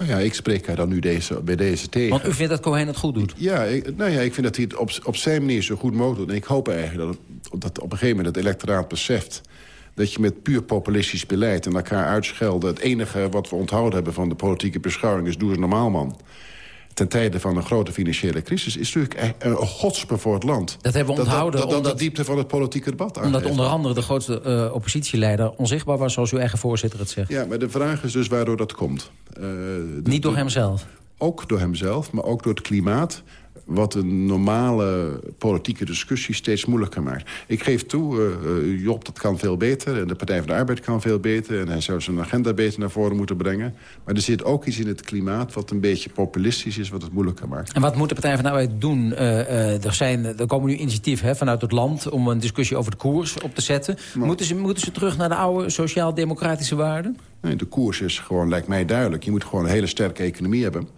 Nou ja, ik spreek haar dan nu deze, bij deze tegen. Want u vindt dat Cohen het goed doet? Ja, ik, nou ja, ik vind dat hij het op, op zijn manier zo goed mogelijk doet. En ik hoop eigenlijk dat, dat op een gegeven moment het electoraat beseft... dat je met puur populistisch beleid en elkaar uitschelden... het enige wat we onthouden hebben van de politieke beschouwing... is doe eens normaal, man. Ten tijde van een grote financiële crisis... is natuurlijk een godsbe voor het land. Dat hebben we onthouden Dat, dat, dat, omdat- de diepte van het politieke debat Omdat aangeeft. onder andere de grootste eh, oppositieleider onzichtbaar was... zoals uw eigen voorzitter het zegt. Ja, maar de vraag is dus waardoor dat komt. Eh, de- Niet door de- hemzelf. Ook door hemzelf, maar ook door het klimaat wat een normale politieke discussie steeds moeilijker maakt. Ik geef toe, eh, eh, Job, dat kan veel beter. En de Partij van de Arbeid kan veel beter. En hij zou zijn agenda beter naar voren moeten brengen. Maar er zit ook iets in het klimaat wat een beetje populistisch is... wat het moeilijker maakt. En wat moet de Partij van de Arbeid doen? Eh, er, zijn, er komen nu initiatieven hè, vanuit het land... om een discussie over de koers op te zetten. Moeten, ze, moeten ze terug naar de oude sociaal-democratische waarden? Nee, de koers is gewoon, lijkt mij duidelijk. Je moet gewoon een hele sterke economie hebben.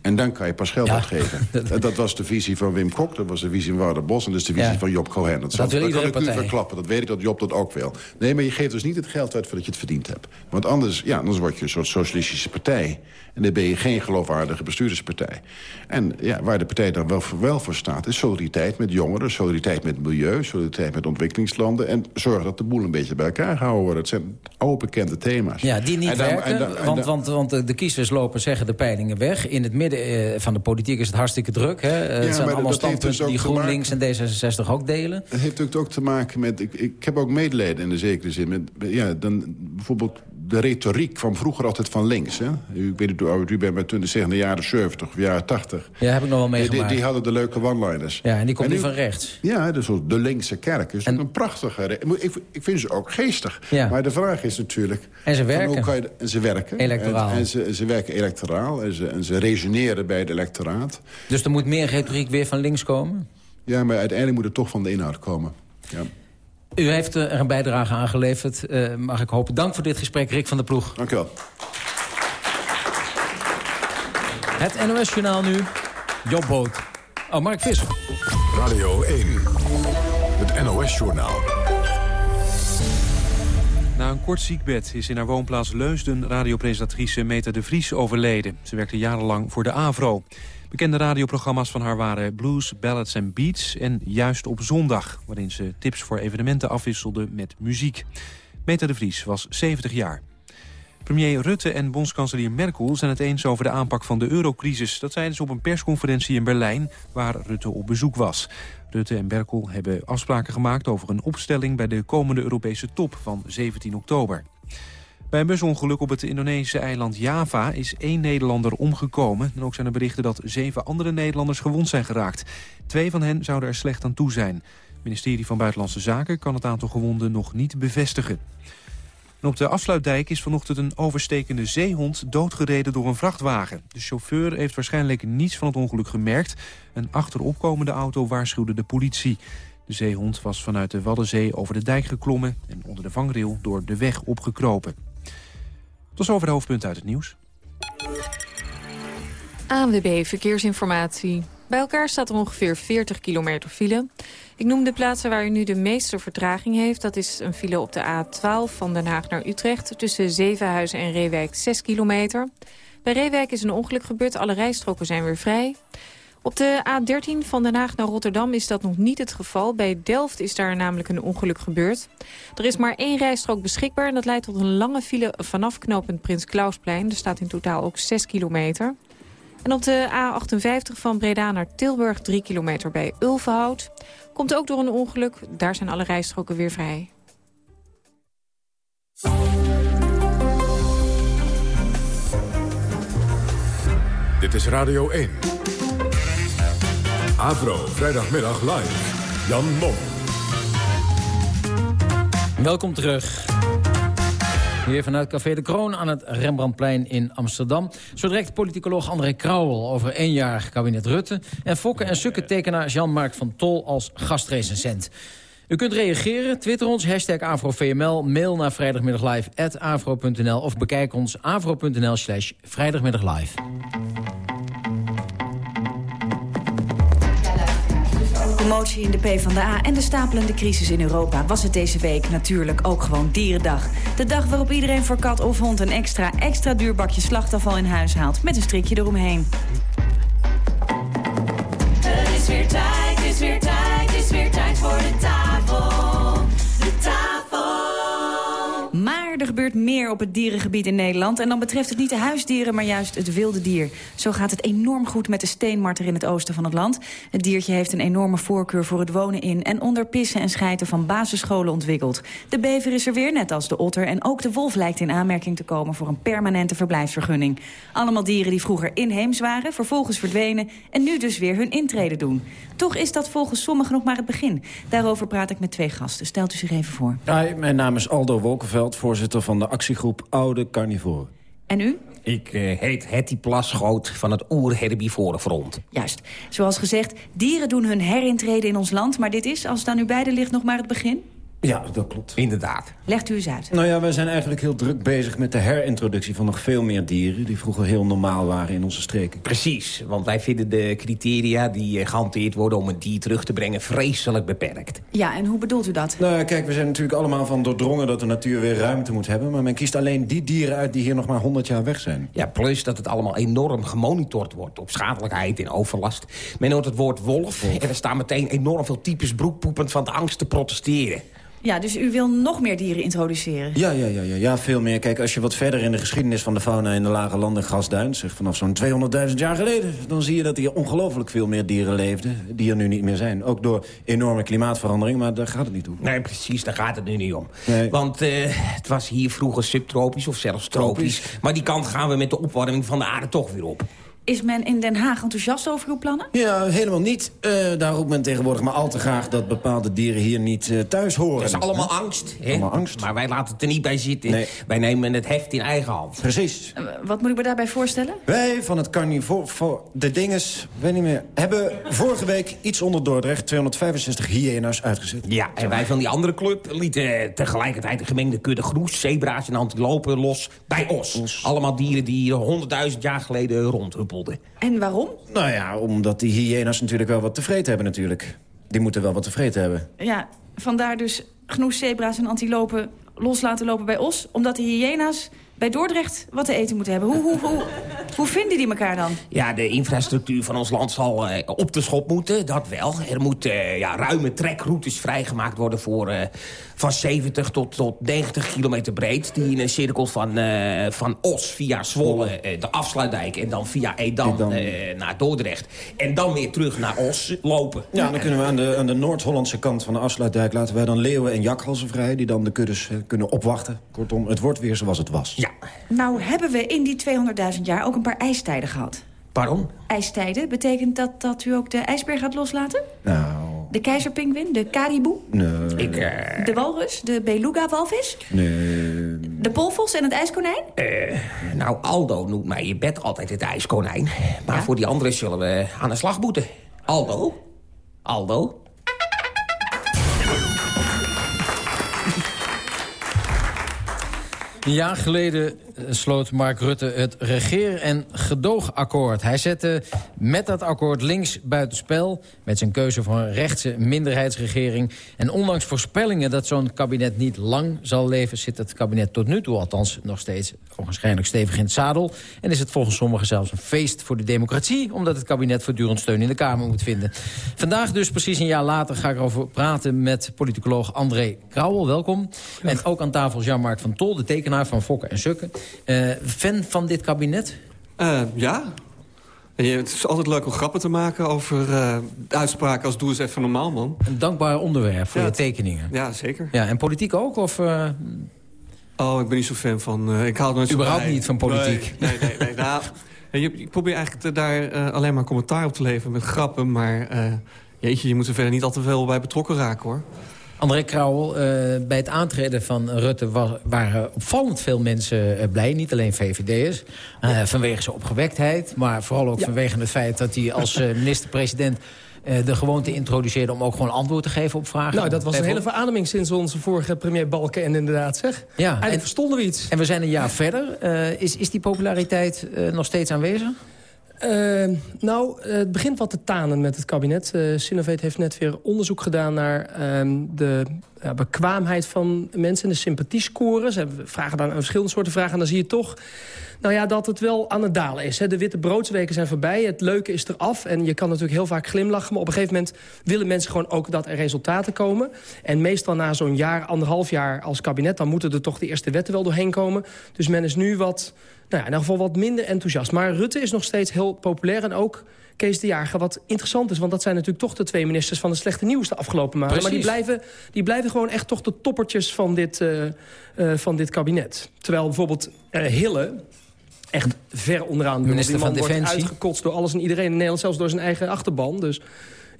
En dan kan je pas geld uitgeven. dat, dat was de visie van Wim Kok, dat was de visie van Wouter Bos... en dat is de visie Ja. van Job Cohen. Dat zal- wil kan ik nu partij. verklappen. Dat weet ik dat Job dat ook wil. Nee, maar je geeft dus niet het geld uit voordat je het verdiend hebt. Want anders, ja, anders word je een soort socialistische partij. En dan ben je geen geloofwaardige bestuurderspartij. En ja, waar de partij dan wel voor, wel voor staat... is solidariteit met jongeren, solidariteit met het milieu... solidariteit met ontwikkelingslanden... en zorgen dat de boel een beetje bij elkaar gehouden wordt. Het zijn oude bekende thema's. Ja, die niet dan- werken, dan- want, want, want de kiezers lopen, zeggen de peilingen weg. In het midden eh, van de politiek is het hartstikke druk. Hè? Het maar zijn allemaal heeft standpunten dus die GroenLinks en D66 ook delen. Het heeft natuurlijk ook te maken met... Ik, ik heb ook medelijden in de zekere zin. Met, ja, dan, bijvoorbeeld de retoriek kwam vroeger altijd van links. Hè? Ik weet niet hoe oud u bent, maar toen de jaren 70 of jaren 80. Ja, heb ik nog wel Die, meegemaakt. die, die hadden de leuke one-liners. Ja, en die komt nu van rechts. Ja, dus de linkse kerk is ook een prachtige... Ik, ik vind ze ook geestig. Ja. Maar de vraag is natuurlijk... En ze werken. Hoe kan je, en ze werken. Electoraal. En, en ze, ze werken electoraal. En ze, en ze resoneren bij het electoraat. Dus er moet meer retoriek weer van links komen? Ja, maar uiteindelijk moet het toch van de inhoud komen. Ja. U heeft er een bijdrage aan geleverd, uh, mag ik hopen. Dank voor dit gesprek, Rick van der Ploeg. Dank u wel. Het NOS-journaal nu, Job Boot. Oh, Mark Visser. Radio 1, het NOS-journaal. Na een kort ziekbed is in haar woonplaats Leusden radiopresentatrice Meta de Vries overleden. Ze werkte jarenlang voor de AVRO. Bekende radioprogramma's van haar waren Blues, Ballads en Beats... en Juist op Zondag, waarin ze tips voor evenementen afwisselde met muziek. Meta de Vries was 70 jaar. Premier Rutte en bondskanselier Merkel zijn het eens over de aanpak van de eurocrisis. Dat zeiden ze op een persconferentie in Berlijn, waar Rutte op bezoek was. Rutte en Merkel hebben afspraken gemaakt over een opstelling... bij de komende Europese top van 17 oktober. Bij een busongeluk op het Indonesische eiland Java is één Nederlander omgekomen. En ook zijn er berichten dat zeven andere Nederlanders gewond zijn geraakt. Twee van hen zouden er slecht aan toe zijn. Het ministerie van Buitenlandse Zaken kan het aantal gewonden nog niet bevestigen. Op de afsluitdijk is vanochtend een overstekende zeehond doodgereden door een vrachtwagen. De chauffeur heeft waarschijnlijk niets van het ongeluk gemerkt. Een achteropkomende auto waarschuwde de politie. De zeehond was vanuit de Waddenzee over de dijk geklommen... en onder de vangrail door de weg opgekropen. Tot zover de hoofdpunten uit het nieuws. ANWB Verkeersinformatie. Bij elkaar staat er ongeveer 40 kilometer file. Ik noem de plaatsen waar u nu de meeste vertraging heeft. Dat is een file op de A12 van Den Haag naar Utrecht... tussen Zevenhuizen en Reewijk 6 kilometer. Bij Reewijk is een ongeluk gebeurd. Alle rijstroken zijn weer vrij. Op de A13 van Den Haag naar Rotterdam is dat nog niet het geval. Bij Delft is daar namelijk een ongeluk gebeurd. Er is maar één rijstrook beschikbaar en dat leidt tot een lange file vanaf knooppunt Prins Klausplein. Er staat in totaal ook 6 kilometer. En op de A58 van Breda naar Tilburg 3 kilometer bij Ulvenhout. Komt ook door een ongeluk. Daar zijn alle rijstroken weer vrij. Dit is Radio 1. Avro, vrijdagmiddag live. Jan Mom. Welkom terug. Hier vanuit Café de Kroon aan het Rembrandtplein in Amsterdam. Zo direct politicoloog André Krauwel over één jaar kabinet Rutte. En Fokke en Sukke tekenaar Jean-Marc van Tol als gastrecensent. U kunt reageren, twitter ons, hashtag AfroVML, mail naar vrijdagmiddaglive.afro.nl of bekijk ons afro.nl slash vrijdagmiddaglive. Commotie in de PvdA en de stapelende crisis in Europa... was het deze week natuurlijk ook gewoon Dierendag. De dag waarop iedereen voor kat of hond een extra, extra duur bakje slachtafval in huis haalt... met een strikje eromheen. Het is weer tijd, het is weer tijd, het is weer tijd voor de tafel. Meer op het dierengebied in Nederland. En dan betreft het niet de huisdieren, maar juist het wilde dier. Zo gaat het enorm goed met de steenmarter in het oosten van het land. Het diertje heeft een enorme voorkeur voor het wonen in... en onder pissen en schijten van basisscholen ontwikkeld. De bever is er weer, net als de otter. En ook de wolf lijkt in aanmerking te komen voor een permanente verblijfsvergunning. Allemaal dieren die vroeger inheems waren, vervolgens verdwenen... en nu dus weer hun intrede doen. Toch is dat volgens sommigen nog maar het begin. Daarover praat ik met twee gasten. Stelt u zich even voor. Hi, mijn naam is Aldo Wolkenveld, voorzitter van de actiegroep Oude Carnivoren. En u? Ik eh, heet Hetty Plasgoot van het Oerherbivorenfront. Juist. Zoals gezegd, dieren doen hun herintrede in ons land... maar dit is, als het aan u beiden ligt, nog maar het begin? Ja, dat klopt. Inderdaad. Legt u eens uit. Nou ja, we zijn eigenlijk heel druk bezig met de herintroductie van nog veel meer dieren... die vroeger heel normaal waren in onze streken. Precies, want wij vinden de criteria die eh, gehanteerd worden om een dier terug te brengen vreselijk beperkt. Ja, en hoe bedoelt u dat? Nou ja, kijk, we zijn natuurlijk allemaal van doordrongen dat de natuur weer ruimte moet hebben... maar men kiest alleen die dieren uit die hier nog maar 100 jaar weg zijn. Ja, plus dat het allemaal enorm gemonitord wordt op schadelijkheid en overlast. Men hoort het woord wolf, en er staan meteen enorm veel types broekpoepend van de angst te protesteren. Ja, dus u wil nog meer dieren introduceren? Ja, ja, ja, ja, ja, veel meer. Kijk, als je wat verder in de geschiedenis van de fauna in de lage landen gasduin... zeg vanaf zo'n 200.000 jaar geleden... dan zie je dat hier ongelooflijk veel meer dieren leefden... die er nu niet meer zijn. Ook door enorme klimaatverandering, maar daar gaat het niet om. Nee, precies, daar gaat het nu niet om. Want uh, het was hier vroeger subtropisch of zelfs tropisch. Maar die kant gaan we met de opwarming van de aarde toch weer op. Is men in Den Haag enthousiast over uw plannen? Ja, helemaal niet. Uh, daar roept men tegenwoordig maar al te graag... dat bepaalde dieren hier niet uh, thuis horen. Dat is allemaal angst. Hè? Allemaal angst. Maar wij laten het er niet bij zitten. Nee. Wij nemen het heft in eigen hand. Precies. Uh, wat moet ik me daarbij voorstellen? Wij van het carnivore... Voor de dinges, weet niet meer... hebben vorige week iets onder Dordrecht... 265 hyena's uitgezet. Ja, en wij van die andere club lieten tegelijkertijd... een gemengde kudde groes, zebra's en antilopen los bij Os. Os. Allemaal dieren die 100.000 jaar geleden En waarom? Nou ja, omdat die hyena's natuurlijk wel wat tevreden hebben natuurlijk. Die moeten wel wat tevreden hebben. Ja, vandaar dus genoeg zebra's en antilopen los laten lopen bij Os. Omdat de hyena's bij Dordrecht wat te eten moeten hebben. Hoe, hoe, hoe, hoe vinden die elkaar dan? Ja, de infrastructuur van ons land zal uh, op de schop moeten, dat wel. Er moeten uh, ja, ruime trekroutes vrijgemaakt worden voor uh, van 70 tot, tot 90 kilometer breed... die in een cirkel van, van Os via Zwolle, de afsluitdijk... en dan via Edam, Edam. naar Dordrecht. En dan weer terug naar Os lopen. Ja, dan kunnen we aan de, aan de Noord-Hollandse kant van de afsluitdijk... laten wij dan leeuwen en jakhalzen vrij... die dan de kuddes kunnen opwachten. Kortom, het wordt weer zoals het was. Ja. Nou hebben we in die 200.000 jaar ook een paar ijstijden gehad. Pardon? IJstijden. Betekent dat dat u ook de ijsberg gaat loslaten? Nou... De keizerpingwin, de kariboe? Nee. Ik, uh... De walrus, de beluga-walvis? Nee. De polvos en het ijskonijn? Uh, nou, Aldo noemt mij je bed altijd het ijskonijn. Maar ja? voor die anderen zullen we aan de slag moeten. Aldo? Aldo? Een jaar geleden sloot Mark Rutte het regeer- en gedoogakkoord. Hij zette met dat akkoord links buitenspel... met zijn keuze voor een rechtse minderheidsregering. En ondanks voorspellingen dat zo'n kabinet niet lang zal leven... zit het kabinet tot nu toe althans nog steeds onwaarschijnlijk stevig in het zadel. En is het volgens sommigen zelfs een feest voor de democratie... omdat het kabinet voortdurend steun in de Kamer moet vinden. Vandaag dus, precies een jaar later, ga ik erover praten... met politicoloog André Krauwel, welkom. En ook aan tafel Jean-Marc van Tol, de tekenaar van Fokken en Sukken. Uh, fan van dit kabinet? Uh, ja. Het is altijd leuk om grappen te maken over uh, uitspraken als doe eens even normaal, man. Een dankbaar onderwerp voor ja, je tekeningen. Ja, zeker. Ja, en politiek ook? Of. Oh, ik ben niet zo fan van... ik hou nooit Überhaupt niet van politiek? Nee, nee, nee. nee nou, je, je probeert eigenlijk daar alleen maar commentaar op te leveren met grappen. Maar jeetje, je moet er verder niet al te veel bij betrokken raken, hoor. André Krauwel, uh, bij het aantreden van Rutte was, waren opvallend veel mensen uh, blij. Niet alleen VVD'ers, ja. vanwege zijn opgewektheid... maar vooral ook ja. vanwege het feit dat hij als minister-president... de gewoonte introduceerde om ook gewoon antwoord te geven op vragen. Nou, dat was een hele verademing sinds onze vorige premier Balken en inderdaad zeg. Ja, Eigenlijk en, verstonden we iets. En we zijn een jaar verder. is, is die populariteit nog steeds aanwezig? Uh, nou, het begint wat te tanen met het kabinet. Uh, Sinovate heeft net weer onderzoek gedaan naar uh, de bekwaamheid van mensen. De sympathiescores. Ze vragen dan verschillende soorten vragen. En dan zie je toch nou ja, dat het wel aan het dalen is. Hè. De witte broodsweken zijn voorbij. Het leuke is eraf. En je kan natuurlijk heel vaak glimlachen. Maar op een gegeven moment willen mensen gewoon ook dat er resultaten komen. En meestal na zo'n jaar, anderhalf jaar als kabinet... dan moeten er toch de eerste wetten wel doorheen komen. Dus men is nu wat nou ja, in ieder geval wat minder enthousiast. Maar Rutte is nog steeds heel populair en ook Kees de Jager. Wat interessant is, want dat zijn natuurlijk toch de twee ministers... van het slechte nieuws de afgelopen maanden. Precies. Maar die blijven, die blijven gewoon echt toch de toppertjes van dit, uh, uh, van dit kabinet. Terwijl bijvoorbeeld uh, Hille echt ver onderaan... Minister die man van Defensie. wordt uitgekotst door alles en iedereen in Nederland... zelfs door zijn eigen achterban. Dus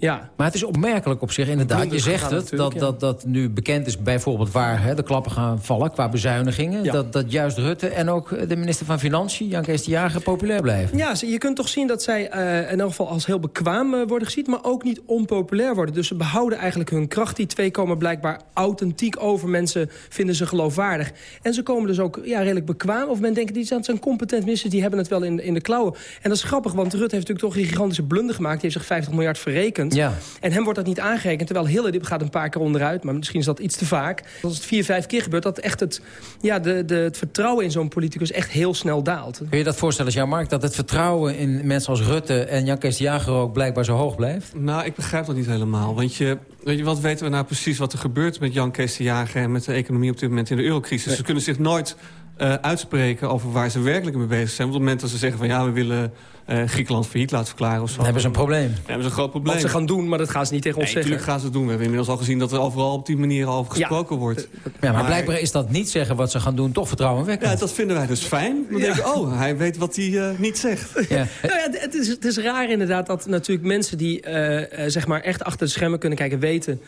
ja. Maar het is opmerkelijk op zich inderdaad. Je zegt het, dat, dat, dat nu bekend is bijvoorbeeld waar hè, de klappen gaan vallen... qua bezuinigingen. Ja. Dat, dat juist Rutte en ook de minister van Financiën, Jan Kees de Jager, populair blijven. Ja, je kunt toch zien dat zij uh, in elk geval als heel bekwaam uh, worden gezien... maar ook niet onpopulair worden. Dus ze behouden eigenlijk hun kracht. Die twee komen blijkbaar authentiek over. Mensen vinden ze geloofwaardig. En ze komen dus ook ja, redelijk bekwaam. Of men denkt, die zijn competent ministers, die hebben het wel in, in de klauwen. En dat is grappig, want Rutte heeft natuurlijk toch een gigantische blunder gemaakt. Die heeft zich 50 miljard verrekend. Ja. En hem wordt dat niet aangerekend. Terwijl Hille die gaat een paar keer onderuit. Maar misschien is dat iets te vaak. Als het vier, vijf keer gebeurt, dat echt het, ja, de, de, het vertrouwen in zo'n politicus echt heel snel daalt. Kun je dat voorstellen, Jean-Marc, dat het vertrouwen in mensen als Rutte en Jan Kees de Jager ook blijkbaar zo hoog blijft? Nou, ik begrijp dat niet helemaal. Want je, weet je, wat weten we nou precies wat er gebeurt met Jan Kees de Jager en met de economie op dit moment in de eurocrisis? Ze kunnen zich nooit eh, uitspreken over waar ze werkelijk mee bezig zijn. Want op het moment dat ze zeggen van ja, we willen uh, Griekenland failliet laten verklaren of zo. Dan hebben ze een probleem. Dan hebben ze een groot probleem. Wat ze gaan doen, maar dat gaan ze niet tegen ons nee, zeggen. Natuurlijk gaan ze het doen. We hebben inmiddels al gezien dat er overal op die manier al over gesproken ja. wordt. Ja, maar, maar, blijkbaar is dat niet zeggen wat ze gaan doen toch vertrouwenwekkend. Ja, dat vinden wij dus fijn. Dan ja. denk ik, oh, hij weet wat hij uh, niet zegt. Ja. nou ja, het is, het is raar inderdaad dat natuurlijk mensen die uh, zeg maar echt achter de schermen kunnen kijken weten...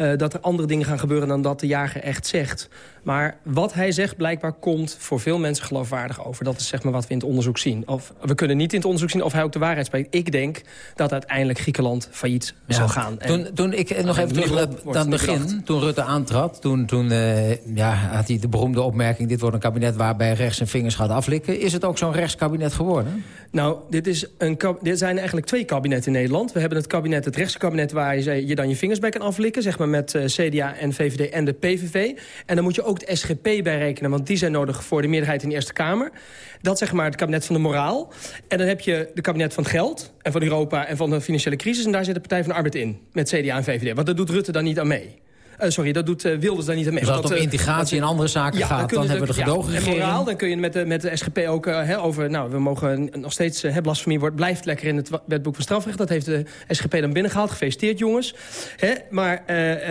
Uh, dat er andere dingen gaan gebeuren dan dat de jager echt zegt. Maar wat hij zegt blijkbaar komt voor veel mensen geloofwaardig over. Dat is zeg maar wat we in het onderzoek zien. Of, we kunnen niet in het onderzoek zien of hij ook de waarheid spreekt. Ik denk dat uiteindelijk Griekenland failliet ja. zal gaan. Toen, toen ik nog even terug naar het begin, toen Rutte aantrad... toen, toen uh, ja, had hij de beroemde opmerking... dit wordt een kabinet waarbij rechts zijn vingers gaat aflikken. Is het ook zo'n rechtskabinet geworden? Nou, dit, is een, dit zijn eigenlijk twee kabinetten in Nederland. We hebben het kabinet, het rechtskabinet... waar je, je dan je vingers bij kan aflikken, zeg maar met uh, CDA en VVD en de PVV. En dan moet je ook SGP bij rekenen, want die zijn nodig voor de meerderheid in de Eerste Kamer. Dat zeg maar het kabinet van de moraal. En dan heb je de kabinet van het geld en van Europa en van de financiële crisis. En daar zit de Partij van de Arbeid in, met CDA en VVD. Want dat doet Rutte dan niet aan mee. Uh, sorry, dat doet uh, Wilders daar niet aan mee. Dus als het om integratie en andere zaken ja, gaat, dan, dan hebben we de gedogen ja, en moraal, dan kun je met de, met de SGP ook over... nou, we mogen nog steeds... Uh, blasfemie wordt, blijft lekker in het wetboek van strafrecht. Dat heeft de SGP dan binnengehaald. Gefeliciteerd, jongens. Maar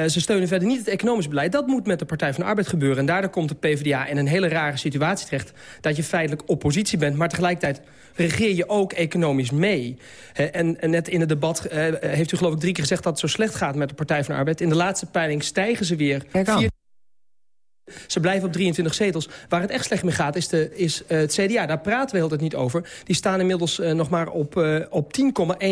ze steunen verder niet het economisch beleid. Dat moet met de Partij van de Arbeid gebeuren. En daardoor komt de PvdA in een hele rare situatie terecht... dat je feitelijk oppositie bent, maar tegelijkertijd regeer je ook economisch mee. He, en, en, net in het debat uh, heeft u geloof ik drie keer gezegd... dat het zo slecht gaat met de Partij van de Arbeid. In de laatste peiling stijgen ze weer. Vier... Ze blijven op 23 zetels. Waar het echt slecht mee gaat is, de, is uh, het CDA. Daar praten we heel tijd niet over. Die staan inmiddels uh, nog maar op, uh, op 10,1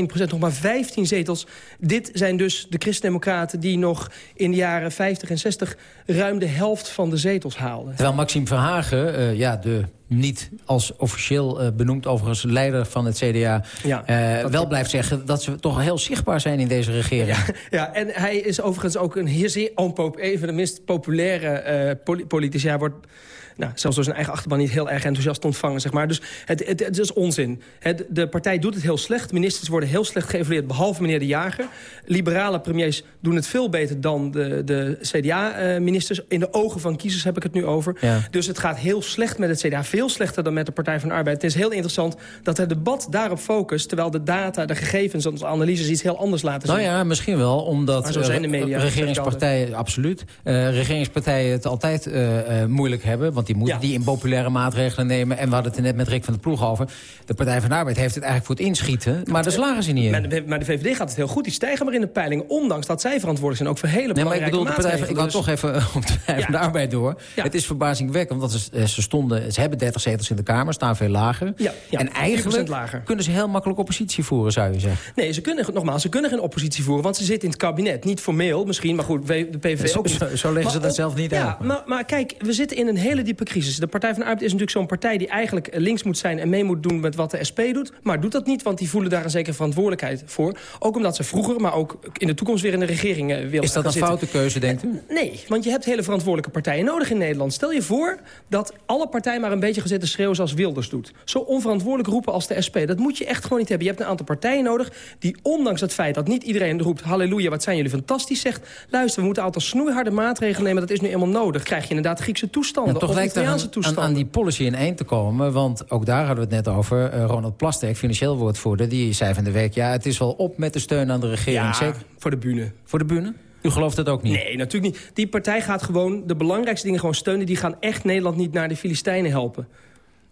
procent. Nog maar 15 zetels. Dit zijn dus de christendemocraten die nog in de jaren 50 en 60... ruim de helft van de zetels haalden. Terwijl Maxime Verhagen, ja, de niet als officieel uh, benoemd overigens leider van het CDA... Ja, uh, wel blijft zeggen dat ze toch heel zichtbaar zijn in deze regering. Ja, ja en hij is overigens ook een zeer onpop een van de minst populaire uh, politici. Hij wordt nou, zelfs door zijn eigen achterban niet heel erg enthousiast ontvangen. Zeg maar. Dus het, het, het is onzin. Het, de partij doet het heel slecht. Ministers worden heel slecht geëvalueerd, behalve meneer De Jager. Liberale premiers doen het veel beter dan de, de CDA-ministers. In de ogen van kiezers heb ik het nu over. Ja. Dus het gaat heel slecht met het CDA. Veel slechter dan met de Partij van de Arbeid. Het is heel interessant dat het debat daarop focust... terwijl de data, de gegevens en onze analyses iets heel anders laten zien. Nou ja, misschien wel, omdat zo zijn de media, regeringspartijen... absoluut, uh, regeringspartijen het altijd uh, uh, moeilijk hebben... Want die moeten ja. die impopulaire maatregelen nemen. En we hadden het er net met Rick van de Ploeg over. De Partij van de Arbeid heeft het eigenlijk voor het inschieten. Maar daar slagen ze niet in. Maar de, maar VVD gaat het heel goed. Die stijgen maar in de peilingen. Ondanks dat zij verantwoordelijk zijn ook voor hele belangrijke nee, maar ik bedoel, de Partij van, Ik ga toch even op de Partij van de Arbeid door. Het is verbazingwekkend. Want ze, ze, stonden, ze hebben 30 zetels in de Kamer. Staan veel lager. en eigenlijk lager. kunnen ze heel makkelijk oppositie voeren, zou je zeggen. Nee, ze kunnen, nogmaals, ze kunnen geen oppositie voeren. Want ze zitten in het kabinet. Niet formeel misschien, maar goed, de PVV ook Zo, zo leggen ze dat zelf niet ja, maar, maar kijk, we zitten in een hele crisis. De Partij van de Arbeid is natuurlijk zo'n partij die eigenlijk links moet zijn... en mee moet doen met wat de SP doet. Maar doet dat niet, want die voelen daar een zekere verantwoordelijkheid voor. Ook omdat ze vroeger, maar ook in de toekomst weer in de regering uh, willen Is dat een zitten. foute keuze, denkt u? Nee, want je hebt hele verantwoordelijke partijen nodig in Nederland. Stel je voor dat alle partijen maar een beetje gaan zitten schreeuwen zoals Wilders doet. Zo onverantwoordelijk roepen als de SP. Dat moet je echt gewoon niet hebben. Je hebt een aantal partijen nodig die ondanks het feit dat niet iedereen roept... halleluja, wat zijn jullie fantastisch, zegt... luister, we moeten een aantal snoeiharde maatregelen nemen. Dat is nu eenmaal nodig. Krijg je inderdaad Griekse toestanden ja, toch of lijkt er aan. Aan, aan die policy in één te komen. Want ook daar hadden we het net over. Uh, Ronald Plasterk, financieel woordvoerder, die zei van de week... ja, het is wel op met de steun aan de regering. Ja, Zeker voor de bühne. Voor de bühne? U gelooft dat ook niet? Nee, natuurlijk niet. Die partij gaat gewoon de belangrijkste dingen gewoon steunen. Die gaan echt Nederland niet naar de Filistijnen helpen.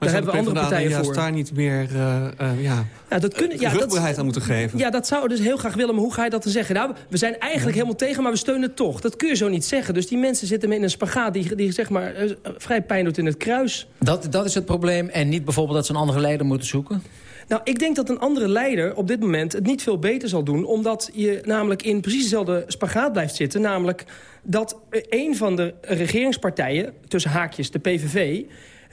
Maar Daar hebben we andere partijen juist voor. daar niet meer uh, uh, ja, ja, dat kun, ja, rugbaarheid aan moeten geven. Ja, dat zou dus heel graag willen. Maar hoe ga je dat te zeggen? Nou, we zijn eigenlijk ja. helemaal tegen, maar we steunen het toch. Dat kun je zo niet zeggen. Dus die mensen zitten in een spagaat die, die zeg maar, uh, vrij pijn doet in het kruis. Dat, dat is het probleem. En niet bijvoorbeeld dat ze een andere leider moeten zoeken? Nou, ik denk dat een andere leider op dit moment het niet veel beter zal doen. Omdat je namelijk in precies dezelfde spagaat blijft zitten. Namelijk dat een van de regeringspartijen, tussen haakjes de PVV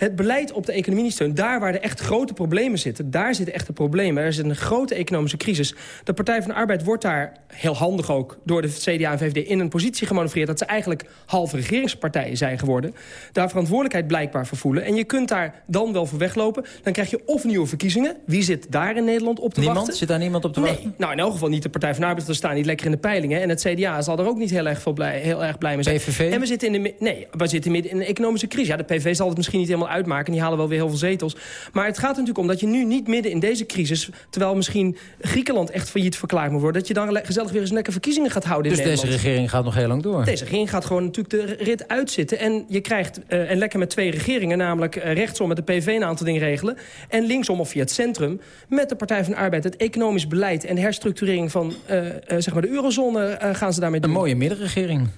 het beleid op de economie niet steunt. Daar waar er echt grote problemen zitten, daar zitten echte problemen. Er is een grote economische crisis. De Partij van de Arbeid wordt daar heel handig ook... door de CDA en VVD in een positie gemanoeuvreerd... dat ze eigenlijk halve regeringspartijen zijn geworden. Daar verantwoordelijkheid blijkbaar voor voelen. En je kunt daar dan wel voor weglopen. Dan krijg je of nieuwe verkiezingen. Wie zit daar in Nederland op te niemand? wachten? Zit daar niemand op te nee. wachten? Nou, in elk geval niet de Partij van de Arbeid. We staan niet lekker in de peilingen. En het CDA zal er ook niet heel erg, veel blij, heel erg blij mee zijn. PVV? En we zitten in de, nee, we zitten midden in een economische crisis. Ja, de PV zal het misschien niet helemaal uitmaken. Die halen wel weer heel veel zetels. Maar het gaat er natuurlijk om dat je nu niet midden in deze crisis... terwijl misschien Griekenland echt failliet verklaard moet worden... dat je dan gezellig weer eens lekker verkiezingen gaat houden dus in Nederland. deze regering gaat nog heel lang door? Deze regering gaat gewoon natuurlijk de rit uitzitten. En je krijgt, uh, en lekker met twee regeringen... namelijk uh, rechtsom met de PV een aantal dingen regelen... en linksom of via het centrum met de Partij van de Arbeid... het economisch beleid en herstructurering van uh, zeg maar de eurozone gaan ze daarmee doen. Een mooie middenregering.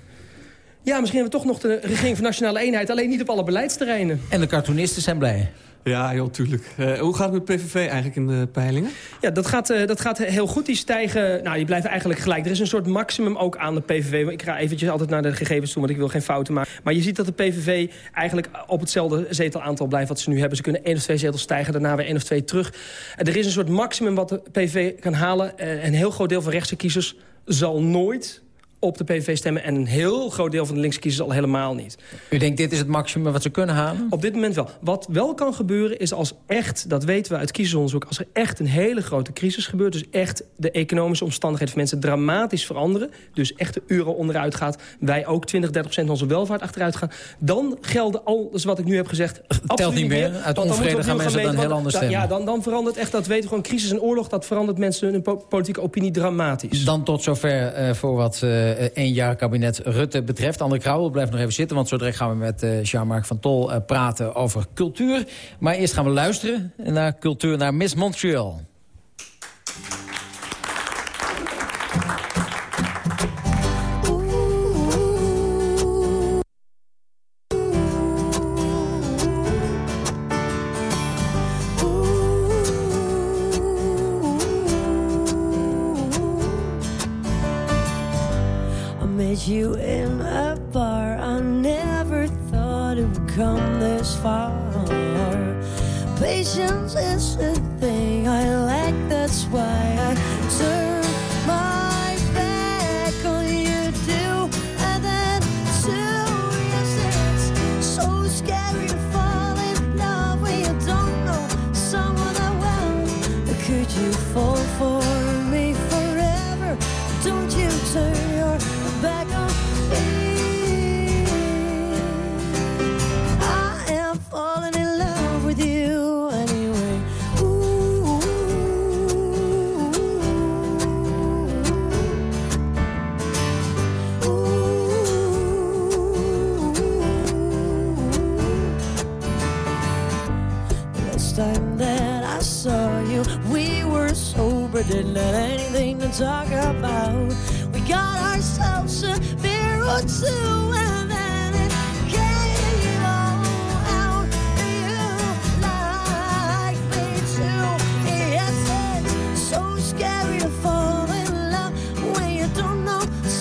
Ja, misschien hebben we toch nog de regering van Nationale Eenheid... alleen niet op alle beleidsterreinen. En de cartoonisten zijn blij. Ja, heel tuurlijk. Uh, hoe gaat het met PVV eigenlijk in de peilingen? Ja, dat gaat, uh, dat gaat heel goed. Die stijgen, nou, die blijven eigenlijk gelijk. Er is een soort maximum ook aan de PVV. Ik ga eventjes altijd naar de gegevens toe, want ik wil geen fouten maken. Maar je ziet dat de PVV eigenlijk op hetzelfde zetelaantal blijft wat ze nu hebben. Ze kunnen één of twee zetels stijgen, daarna weer één of twee terug. En er is een soort maximum wat de PVV kan halen. Uh, een heel groot deel van rechtse kiezers zal nooit op de PVV stemmen... en een heel groot deel van de linkse kiezers al helemaal niet. U denkt dit is het maximum wat ze kunnen halen? Op dit moment wel. Wat wel kan gebeuren is als echt, dat weten we uit kiezersonderzoek... als er echt een hele grote crisis gebeurt... dus echt de economische omstandigheden van mensen dramatisch veranderen... dus echt de euro onderuit gaat... wij ook 20, 30 procent onze welvaart achteruit gaan... dan gelden alles wat ik nu heb gezegd Telt niet meer. Uit onvrede gaan mensen dan heel anders stemmen. Ja, dan, dan verandert echt, dat weten we gewoon... crisis en oorlog, dat verandert mensen hun politieke opinie dramatisch. Dan tot zover uh, voor wat... Uh, één jaar kabinet Rutte betreft. André Krauwel blijft nog even zitten, want zo direct gaan we met uh, Jean-Marc van Tol praten over cultuur. Maar eerst gaan we luisteren naar cultuur, naar Miss Montreal.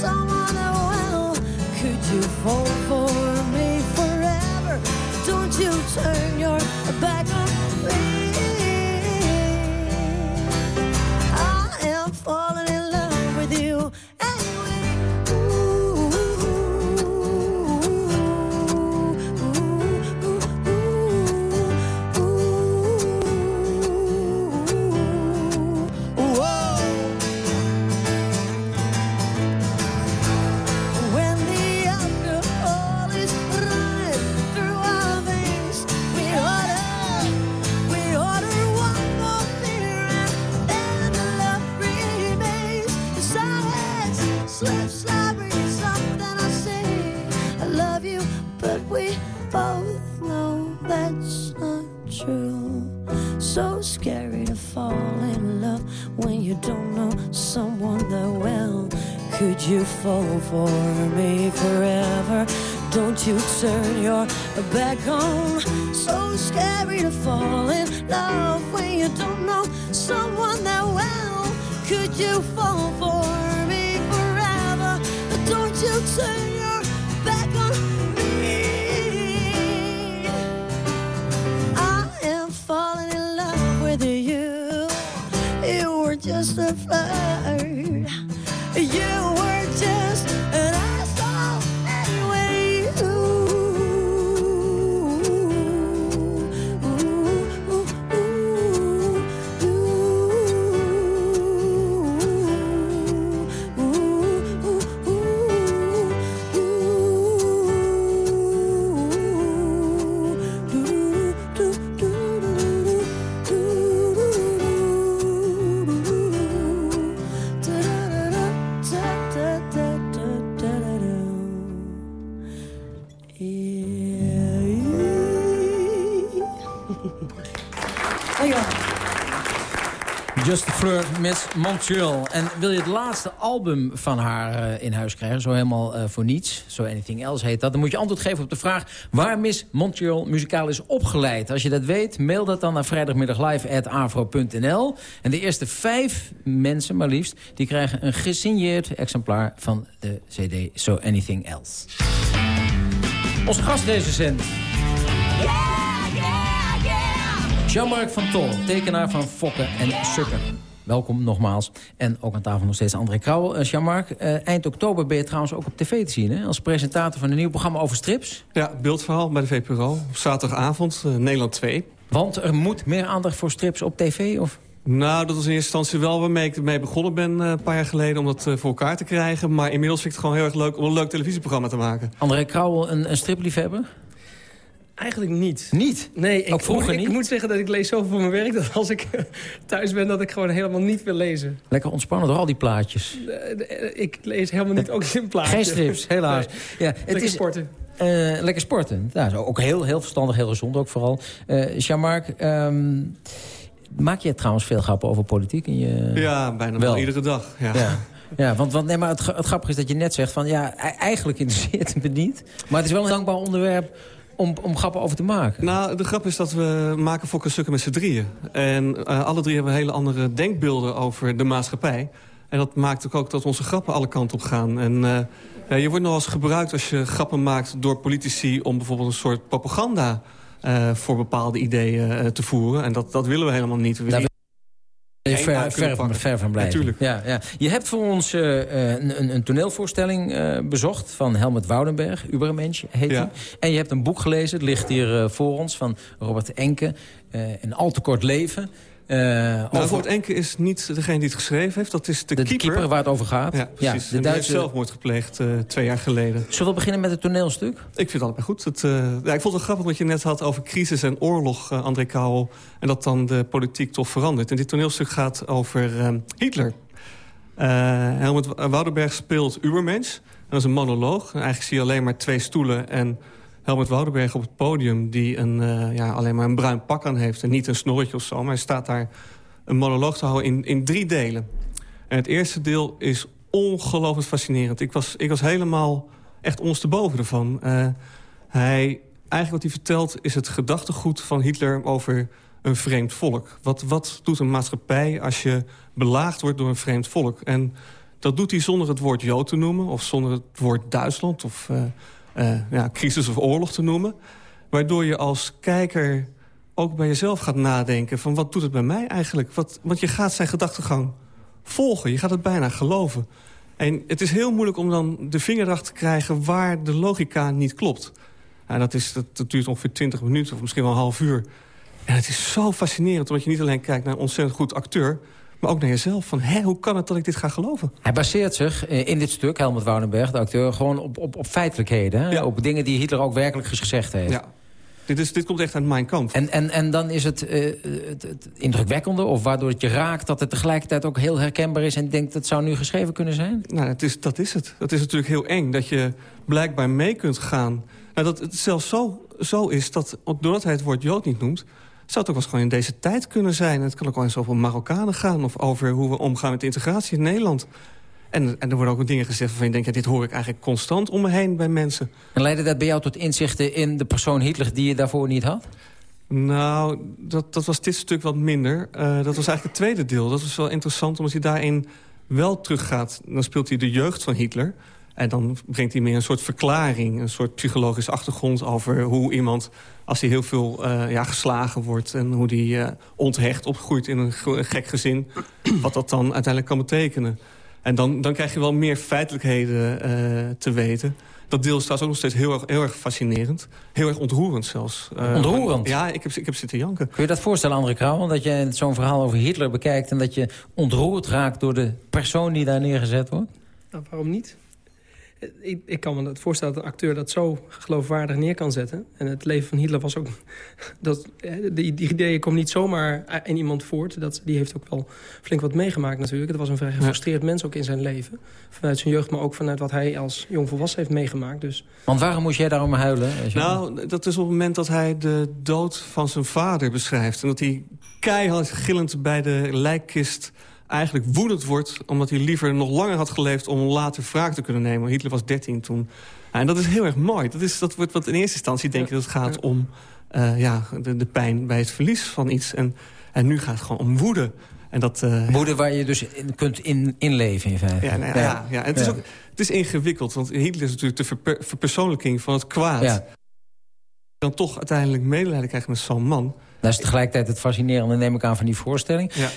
Someone that well. Could you fall for me forever? Don't you turn your back on turn your back on. So scary to fall in love when you don't know someone that well. Could you fall for me forever? Don't you turn Flirt, Miss Montreal. En wil je het laatste album van haar uh, in huis krijgen, zo helemaal uh, voor niets, zo Anything Else heet dat, dan moet je antwoord geven op de vraag waar Miss Montreal muzikaal is opgeleid. Als je dat weet, mail dat dan naar vrijdagmiddaglive.afro.nl. En de eerste vijf mensen, maar liefst, die krijgen een gesigneerd exemplaar van de cd So Anything Else. Onze gastrecensent. Jean-Marc van Tol, tekenaar van Fokken en Sukken. Welkom nogmaals. En ook aan tafel nog steeds André Krauwel. Uh, Jean-Marc, uh, eind oktober ben je trouwens ook op tv te zien... Hè? als presentator van een nieuw programma over strips. Ja, beeldverhaal bij de VPRO. Op zaterdagavond, uh, Nederland 2. Want er moet meer aandacht voor strips op tv, of... Nou, dat was in eerste instantie wel waarmee ik mee begonnen ben een paar jaar geleden... om dat voor elkaar te krijgen. Maar inmiddels vind ik het gewoon heel erg leuk om een leuk televisieprogramma te maken. André Krauwel, een, een stripliefhebber? Eigenlijk niet. Niet? Nee, ik, Ook vroeger ik, niet? ik moet zeggen dat ik lees zoveel voor mijn werk... dat als ik thuis ben, dat ik gewoon helemaal niet wil lezen. Lekker ontspannen door al die plaatjes. Ik lees helemaal niet ook in plaatjes. Geen strips, helaas. Nee. Ja, het lekker is, sporten. Uh, lekker sporten. Ja, ook heel, heel verstandig, heel gezond ook vooral. Uh, Jean-Marc, um, maak je trouwens veel grappen over politiek? In je... Ja, bijna wel iedere dag. Ja. ja. Ja, want, want nee, maar het, het grappige is dat je net zegt van... ja, eigenlijk interesseert het me niet. Maar het is wel een dankbaar onderwerp om, om grappen over te maken? Nou, de grap is dat we maken fokken stukken met z'n drieën. En uh, alle drie hebben hele andere denkbeelden over de maatschappij. En dat maakt ook dat onze grappen alle kanten op gaan. En uh, ja, je wordt nog eens gebruikt als je grappen maakt door politici... om bijvoorbeeld een soort propaganda uh, voor bepaalde ideeën te voeren. En dat, dat willen we helemaal niet. We willen Ver, ver, van, ver van blijven. Natuurlijk. Ja, ja. Je hebt voor ons uh, een, een, toneelvoorstelling uh, bezocht van Helmut Woudenberg. Ubermensch heet ja. hij. En je hebt een boek gelezen, het ligt hier voor ons, van Robert Enke. een al te kort leven. Uh, nou, over... Robert Enke is niet degene die het geschreven heeft. Dat is de, de keeper. keeper waar het over gaat. Ja, precies. Ja, de Duitse... heeft zelfmoord gepleegd uh, twee jaar geleden. Zullen we beginnen met het toneelstuk? Ik vind het allebei goed. Het, uh, ja, ik vond het grappig wat je net had over crisis en oorlog, André Kauwel. En dat dan de politiek toch verandert. En dit toneelstuk gaat over Hitler. Helmut Woudenberg speelt Ubermensch. Dat is een monoloog. En eigenlijk zie je alleen maar twee stoelen en Helmut Woudenberg op het podium... die een, uh, ja, alleen maar een bruin pak aan heeft en niet een snorretje of zo. Maar hij staat daar een monoloog te houden in, in drie delen. En het eerste deel is ongelooflijk fascinerend. Ik was, ik was helemaal echt ondersteboven ervan. Uh, hij, eigenlijk wat hij vertelt is het gedachtegoed van Hitler over een vreemd volk. Wat, wat doet een maatschappij als je belaagd wordt door een vreemd volk? En dat doet hij zonder het woord Jood te noemen... of zonder het woord Duitsland of... Uh, ja, crisis of oorlog te noemen. Waardoor je als kijker ook bij jezelf gaat nadenken... van wat doet het bij mij eigenlijk? Wat, want je gaat zijn gedachtegang volgen. Je gaat het bijna geloven. En het is heel moeilijk om dan de vinger erachter te krijgen... waar de logica niet klopt. Ja, dat, is, dat, dat duurt ongeveer 20 minuten of misschien wel een half uur. En het is zo fascinerend, omdat je niet alleen kijkt naar een ontzettend goed acteur maar ook naar jezelf. Van, hé, hoe kan het dat ik dit ga geloven? Hij baseert zich in dit stuk, Helmut Woudenberg, de acteur... gewoon op, op, op feitelijkheden, ja. op dingen die Hitler ook werkelijk gezegd heeft. Ja. Dit, is, dit komt echt uit mijn kant. En, en, en dan is het, uh, het, het, indrukwekkende, of waardoor het je raakt... dat het tegelijkertijd ook heel herkenbaar is... en denkt, dat zou nu geschreven kunnen zijn? Nou, het is, dat is het. Dat is natuurlijk heel eng, dat je blijkbaar mee kunt gaan. Nou, dat het zelfs zo, zo is, dat doordat hij het woord Jood niet noemt... zou het ook wel eens gewoon in deze tijd kunnen zijn. Het kan ook wel eens over Marokkanen gaan... of over hoe we omgaan met integratie in Nederland. En, en er worden ook dingen gezegd waarvan je denkt... Ja, dit hoor ik eigenlijk constant om me heen bij mensen. En leidde dat bij jou tot inzichten in de persoon Hitler... die je daarvoor niet had? Nou, dat, dat was dit stuk wat minder. Uh, dat was eigenlijk het tweede deel. Dat was wel interessant, omdat hij daarin wel teruggaat. Dan speelt hij de jeugd van Hitler... En dan brengt hij meer een soort verklaring, een soort psychologische achtergrond... over hoe iemand, als hij heel veel uh, ja, geslagen wordt... en hoe die uh, onthecht opgroeit in een gek gezin... wat dat dan uiteindelijk kan betekenen. En dan, dan krijg je wel meer feitelijkheden uh, te weten. Dat deel is trouwens ook nog steeds heel erg, heel erg fascinerend. Heel erg ontroerend zelfs. ontroerend? ja, ik heb, ik heb zitten janken. Kun je dat voorstellen, André Krauw? Dat je zo'n verhaal over Hitler bekijkt... en dat je ontroerd raakt door de persoon die daar neergezet wordt? Nou, waarom niet? Ik, ik, kan me het voorstellen dat een acteur dat zo geloofwaardig neer kan zetten. En het leven van Hitler was ook... Dat, die, die ideeën komen niet zomaar in iemand voort. Dat, die heeft ook wel flink wat meegemaakt natuurlijk. Het was een vrij gefrustreerd ja. mens ook in zijn leven. Vanuit zijn jeugd, maar ook vanuit wat hij als jongvolwassen heeft meegemaakt. Dus. Want waarom moest jij daarom huilen? Nou, dat is op het moment dat hij de dood van zijn vader beschrijft. En dat hij keihard gillend bij de lijkkist eigenlijk woedend wordt... omdat hij liever nog langer had geleefd om later wraak te kunnen nemen. Hitler was 13 toen. En dat is heel erg mooi. Dat, is, dat wordt wat in eerste instantie denk je dat het gaat om uh, ja, de, de pijn bij het verlies van iets. En, en nu gaat het gewoon om woede. En dat, uh, woede waar je dus in, kunt in, inleven in feite. Ja, nou, ja, ja. ja. Het, is ook, het is ingewikkeld, want Hitler is natuurlijk de verper, verpersoonlijking van het kwaad. Ja. Dan toch uiteindelijk medelijden krijgt met zo'n man... Dat is tegelijkertijd het fascinerende, neem ik aan, van die voorstelling. Ja. Uh,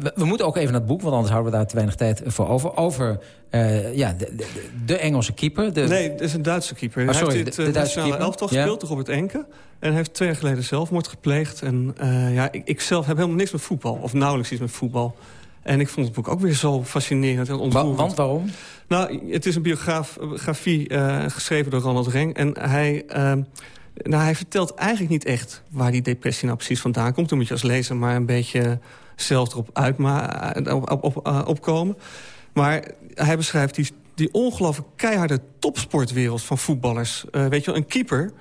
we, we, moeten ook even naar het boek, want anders houden we daar te weinig tijd voor over. Over uh, ja, de, de, de, Engelse keeper. De... Nee, dat is een Duitse keeper. Oh, sorry, hij heeft dit, de, Duitse keeper. elftal ja. gespeeld, Robert Enke. En hij heeft twee jaar geleden zelfmoord gepleegd. En uh, ja, ik, ik, zelf heb helemaal niks met voetbal. Of nauwelijks iets met voetbal. En ik vond het boek ook weer zo fascinerend en ontroerend. Want waarom? Nou, het is een biografie geschreven door Ronald Reng. En hij... Nou, hij vertelt eigenlijk niet echt waar die depressie nou precies vandaan komt. Dan moet je als lezer maar een beetje zelf erop uitma op, op, op, opkomen. Maar hij beschrijft die, die ongelooflijk keiharde topsportwereld van voetballers. Uh, weet je wel, een keeper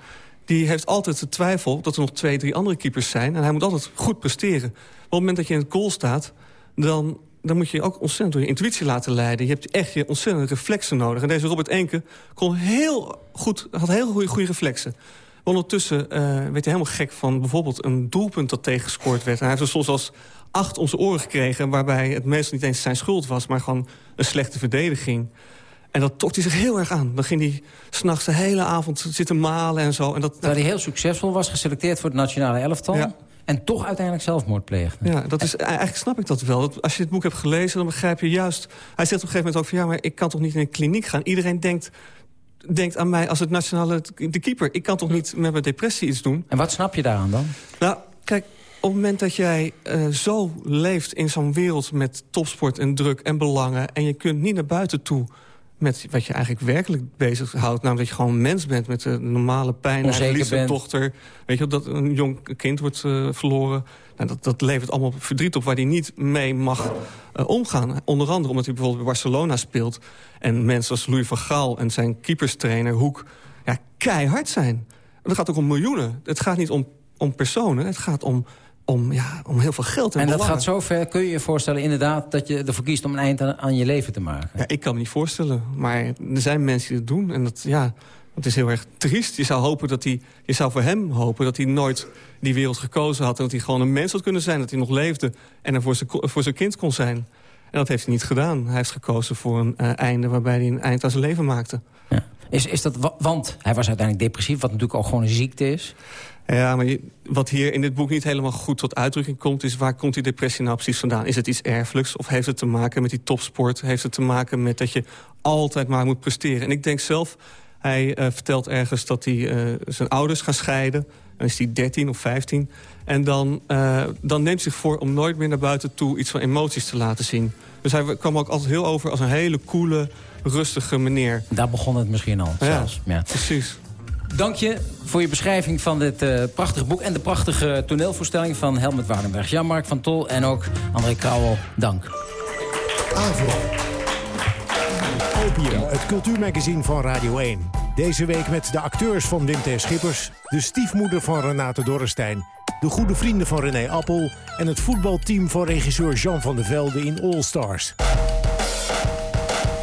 die heeft altijd de twijfel dat er nog twee, drie andere keepers zijn. En hij moet altijd goed presteren. op het moment dat je in het goal staat... dan, dan moet je je ook ontzettend door je intuïtie laten leiden. Je hebt echt je ontzettende reflexen nodig. En deze Robert Enke kon heel goed, had heel goede, goede reflexen. Ondertussen uh, werd hij helemaal gek van bijvoorbeeld een doelpunt dat tegengescoord werd. En hij heeft er soms als acht zijn oren gekregen... waarbij het meestal niet eens zijn schuld was, maar gewoon een slechte verdediging. En dat trok hij zich heel erg aan. Dan ging hij s'nachts de hele avond zitten malen en zo. En dat, Terwijl hij heel succesvol was, geselecteerd voor het nationale elftal... Ja. En toch uiteindelijk zelfmoord pleegde. Ja, dat is, eigenlijk snap ik dat wel. als je het boek hebt gelezen, dan begrijp je juist... Hij zegt op een gegeven moment ook van... ja, maar ik kan toch niet in een kliniek gaan? Iedereen denkt denkt aan mij als het nationale de keeper. Ik kan toch niet met mijn depressie iets doen? En wat snap je daaraan dan? Nou, kijk, op het moment dat jij uh, zo leeft in zo'n wereld... met topsport en druk en belangen... en je kunt niet naar buiten toe met wat je eigenlijk werkelijk bezighoudt. Namelijk dat je gewoon mens bent met de normale pijn. Een dochter. Weet je, dat een jong kind wordt uh, verloren. Nou, dat, dat levert allemaal verdriet op waar hij niet mee mag uh, omgaan. Onder andere omdat hij bijvoorbeeld bij Barcelona speelt. En mensen als Louis van Gaal en zijn keeperstrainer Hoek... Ja, keihard zijn. Dat gaat ook om miljoenen. Het gaat niet om, om personen. Het gaat om om, ja, om heel veel geld en En dat gaat zo ver, kun je je voorstellen inderdaad... dat je ervoor kiest om een eind aan, aan, je leven te maken? Ja, ik kan me niet voorstellen. Maar er zijn mensen die het doen. En dat, ja, dat is heel erg triest. Je zou, hopen dat hij, je zou voor hem hopen dat hij nooit die wereld gekozen had... en dat hij gewoon een mens had kunnen zijn, dat hij nog leefde... en er voor zijn, voor zijn kind kon zijn. En dat heeft hij niet gedaan. Hij heeft gekozen voor een uh, einde waarbij hij een eind aan zijn leven maakte. Ja. Is, is dat, want hij was uiteindelijk depressief, wat natuurlijk ook gewoon een ziekte is. Ja, maar wat hier in dit boek niet helemaal goed tot uitdrukking komt... is waar komt die depressie nou precies vandaan? Is het iets erfelijks of heeft het te maken met die topsport? Heeft het te maken met dat je altijd maar moet presteren? En ik denk zelf, hij uh, vertelt ergens dat hij uh, zijn ouders gaat scheiden. Dan is hij 13 of 15. En dan, uh, dan neemt zich voor om nooit meer naar buiten toe... iets van emoties te laten zien. Dus hij kwam ook altijd heel over als een hele coole, rustige meneer. Daar begon het misschien al, ja, zelfs. Ja, precies. Dank je voor je beschrijving van dit uh, prachtige boek... en de prachtige toneelvoorstelling van Helmut Waardenberg. Jan-Mark van Tol en ook André Krauwel, dank. Avro. Opium, het cultuurmagazine van Radio 1. Deze week met de acteurs van Wim T. Schippers... de stiefmoeder van Renate Dorrestein... de goede vrienden van René Appel... en het voetbalteam van regisseur Jean van der Velde in All Stars.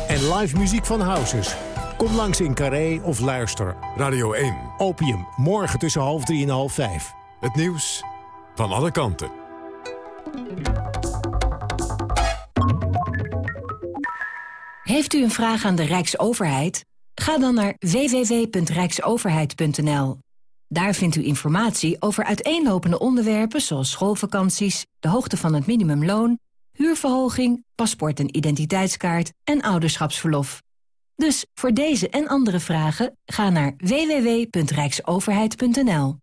En live muziek van Houses... Kom langs in Carré of luister. Radio 1. Opium, morgen tussen half drie en half vijf. Het nieuws van alle kanten. Heeft u een vraag aan de Rijksoverheid? Ga dan naar www.rijksoverheid.nl. Daar vindt u informatie over uiteenlopende onderwerpen zoals schoolvakanties, de hoogte van het minimumloon, huurverhoging, paspoort en identiteitskaart en ouderschapsverlof. Dus voor deze en andere vragen ga naar www.rijksoverheid.nl.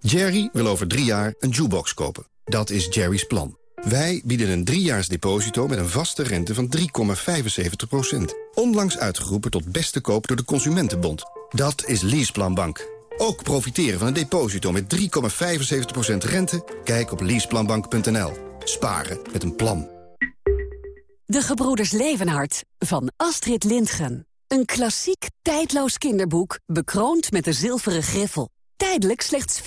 Jerry wil over drie jaar een jukebox kopen. Dat is Jerry's plan. Wij bieden een driejaars deposito met een vaste rente van 3,75%. Onlangs uitgeroepen tot beste koop door de Consumentenbond. Dat is Leaseplan Bank. Ook profiteren van een deposito met 3,75% rente? Kijk op leaseplanbank.nl. Sparen met een plan. De Gebroeders Levenhart van Astrid Lindgren. Een klassiek, tijdloos kinderboek, bekroond met de zilveren griffel. Tijdelijk slechts 4,95.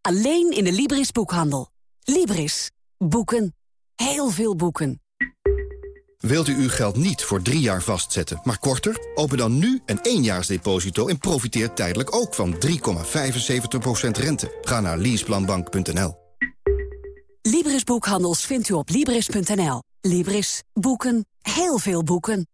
Alleen in de Libris boekhandel. Libris. Boeken. Heel veel boeken. Wilt u uw geld niet voor drie jaar vastzetten, maar korter? Open dan nu een éénjaarsdeposito en profiteer tijdelijk ook van 3,75% rente. Ga naar leaseplanbank.nl. Libris Boekhandels vindt u op Libris.nl. Libris. Boeken. Heel veel boeken.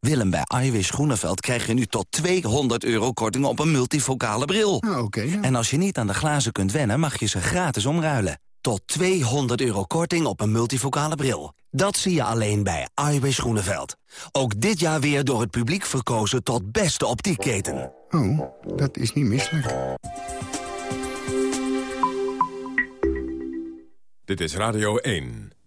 Willem, bij Iwis Groeneveld krijg je nu tot 200 euro korting op een multifocale bril. oké. En als je niet aan de glazen kunt wennen, mag je ze gratis omruilen. Tot 200 euro korting op een multifocale bril. Dat zie je alleen bij Iwis Groeneveld. Ook dit jaar weer door het publiek verkozen tot beste optiekketen. Oh, dat is niet misselijk. Dit is Radio 1.